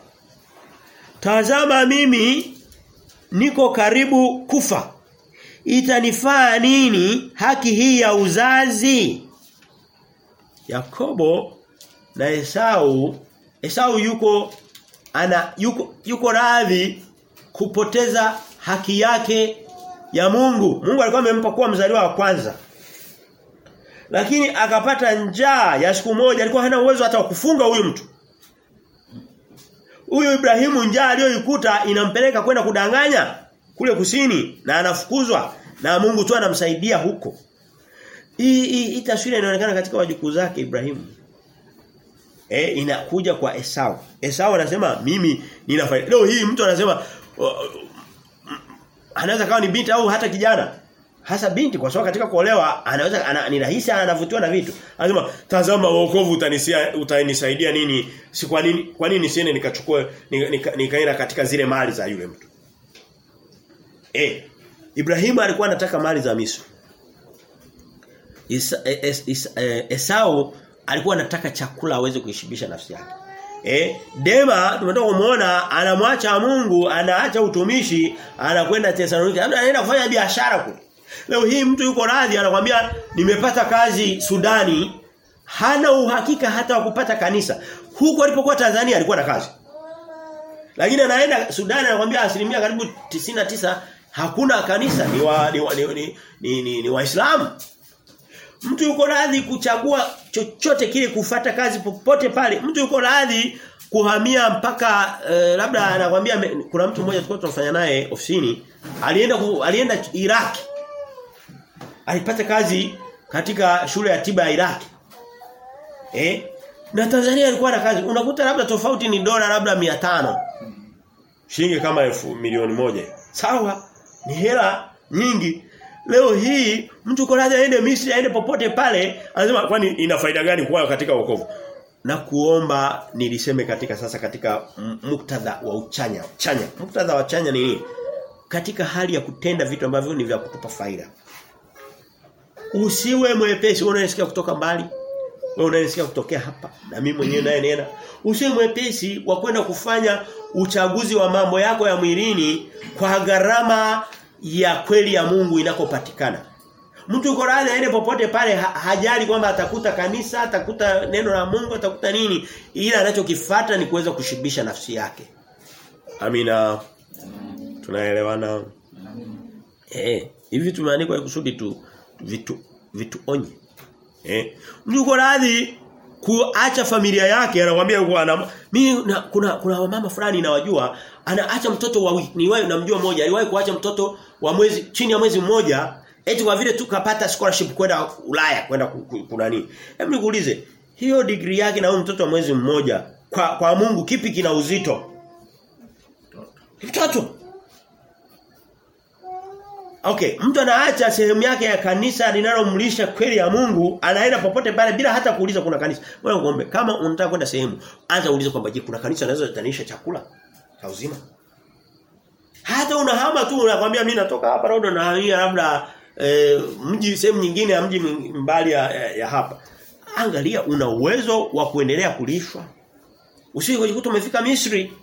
Tazama mimi niko karibu kufa. Itanifaa nini haki hii ya uzazi? Yakobo na Esau Esau yuko ana yuko yuko radhi kupoteza haki yake ya Mungu. Mungu alikuwa amempa kuwa mzaliwa wa kwanza. Lakini akapata njaa ya siku moja, alikuwa hana uwezo hata kufunga huyu mtu. Huyu Ibrahimu njaa aliyoikuta inampeleka kwenda kudanganya kule kusini na anafukuzwa na Mungu tu anamsaidia huko. Hii taswira inaonekana katika wajukuu zake Ibrahimu. Eh inakuja kwa Esau. Esau anasema mimi nina faida. Leo hii mtu anasema uh, anaweza kawa ni binti au hata kijana. Hasa binti kwa sababu katika kuolewa anaweza ana, ni rahisi anavutiwa na vitu. Anasema tazama wokovu utanisia utanisaidia nini? Si kwa nini kwa nini siende nikachukue nikaenda nika, nika katika zile mali za yule mtu. Eh Ibrahimu alikuwa anataka mali za Misri. Isa, es, is, eh, Esau alikuwa anataka chakula aweze kuishibisha nafsi yake. Eh, Dema tumetoka kumuona anamwacha Mungu, anaacha utumishi, anakwenda Thessalonike. Labda anaenda kufanya biashara kule. Leo hii mtu yuko radhi anakuambia nimepata kazi Sudani, hana uhakika hata wa kupata kanisa. Huko alipokuwa Tanzania alikuwa na kazi. Lakini anaenda Sudani anakuambia asilimia karibu 99 hakuna kanisa ni wa ni ni, ni, ni, ni, ni Waislamu. Mtu yuko radhi kuchagua chochote kile kufata kazi popote pale. Mtu yuko radhi kuhamia mpaka uh, labda anakuambia kuna mtu mmoja tulikuwa tunafanya naye ofisini alienda ku, alienda Iraq Alipata kazi katika shule ya tiba ya Iraq Eh? Na Tanzania alikuwa na kazi. Unakuta labda tofauti ni dola labda 500. Shilingi kama elfu milioni moja. Sawa? Ni hela nyingi. Leo hii mtu kwa lazima aende Misri aende popote pale anasema kwani ina faida gani kwa katika wokovu? Na kuomba niliseme katika sasa katika muktadha wa uchanya. Chanya. Muktadha wa chanya ni nini? Katika hali ya kutenda vitu ambavyo ni vya kutupa faida. Usiwe mwepesi unanisikia kutoka mbali. Wewe unanisikia kutokea hapa na mimi mwenyewe naye nena. Usiwe mwepesi wa kwenda kufanya uchaguzi wa mambo yako ya mwilini kwa gharama ya kweli ya Mungu inakopatikana. Mtu yuko radhi aende popote pale ha, hajali kwamba atakuta kanisa, atakuta neno la Mungu, atakuta nini, ila anachokifuata ni kuweza kushibisha nafsi yake. Amina. Tunaelewana? Eh, hivi tumeandikwa kusudi tu vitu vitu onye. Eh, mtu yuko radhi kuacha familia yake anakuambia yuko ana mimi na, kuna kuna wamama fulani nawajua anaacha mtoto wa wiki niwahi namjua mmoja aliwahi kuacha mtoto wa mwezi chini ya mwezi mmoja eti kwa vile tu kapata scholarship kwenda Ulaya kwenda kunani hebu nikuulize hiyo degree yake na huyo mtoto wa mwezi mmoja kwa kwa Mungu kipi kina uzito? Mtoto Okay, mtu anaacha sehemu yake ya kanisa linalomlisha kweli ya Mungu, anaenda popote pale bila hata kuuliza kuna kanisa. Wewe ngombe, kama unataka kwenda sehemu, anza uulize kwamba je, kuna kanisa naweza kutanisha chakula cha uzima? Hata unahama tu unakwambia mimi natoka hapa na hamia labda e, mji sehemu nyingine ya mji mbali ya, ya, ya hapa. angalia una uwezo wa kuendelea kulishwa. Usije kujikuta umefika Misri.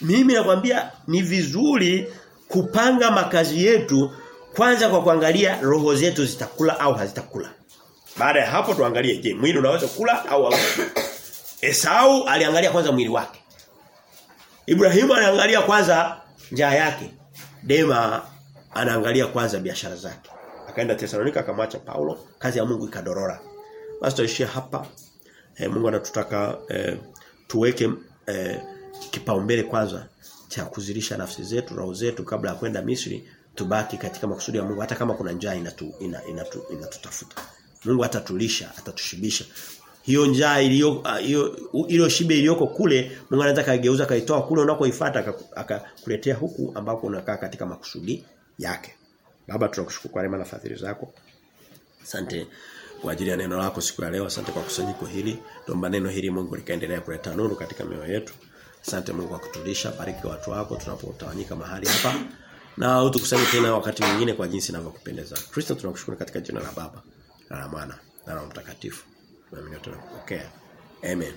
Mimi nakwambia ni vizuri kupanga makazi yetu kwanza kwa kuangalia roho zetu zitakula au hazitakula. Baada ya hapo tuangalie je, mwili unaweza kula au hauwezi. Esau aliangalia kwanza mwili wake. Ibrahimu aliangalia kwanza njaa yake. Dema anaangalia kwanza biashara zake. Akaenda Thessalonika akamwacha Paulo, kazi ya Mungu ikadorora. Basi tuishie hapa. E, Mungu anatutaka e, tuweke e, kipaumbele kwanza cha kuzilisha nafsi zetu, roho zetu kabla ya kwenda Misri, tubaki katika makusudi ya Mungu hata kama kuna njaa inatu, ina, inatu, inatutafuta. Mungu atatulisha, atatushibisha. Hiyo njaa iliyo hiyo ile shibe iliyoko kule Mungu anaweza kaigeuza kaitoa kule unakoifuata akakuletea huku ambako unakaa katika makusudi yake. Baba tunakushukuru kwa rehema na fadhili zako. Asante kwa ajili ya neno lako siku ya leo. Asante kwa kusanyiko hili. tuomba neno hili Mungu likaendelea kuleta nuru katika mioyo yetu. Asante Mungu kwa kutulisha. Bariki watu wako tunapotawanyika mahali hapa. Na utukusanye tena wakati mwingine kwa jinsi inavyokupendeza. Kristo tunakushukuru katika jina la Baba na la Mwana na la Mtakatifu. Tunaamini tunakupokea. Amen.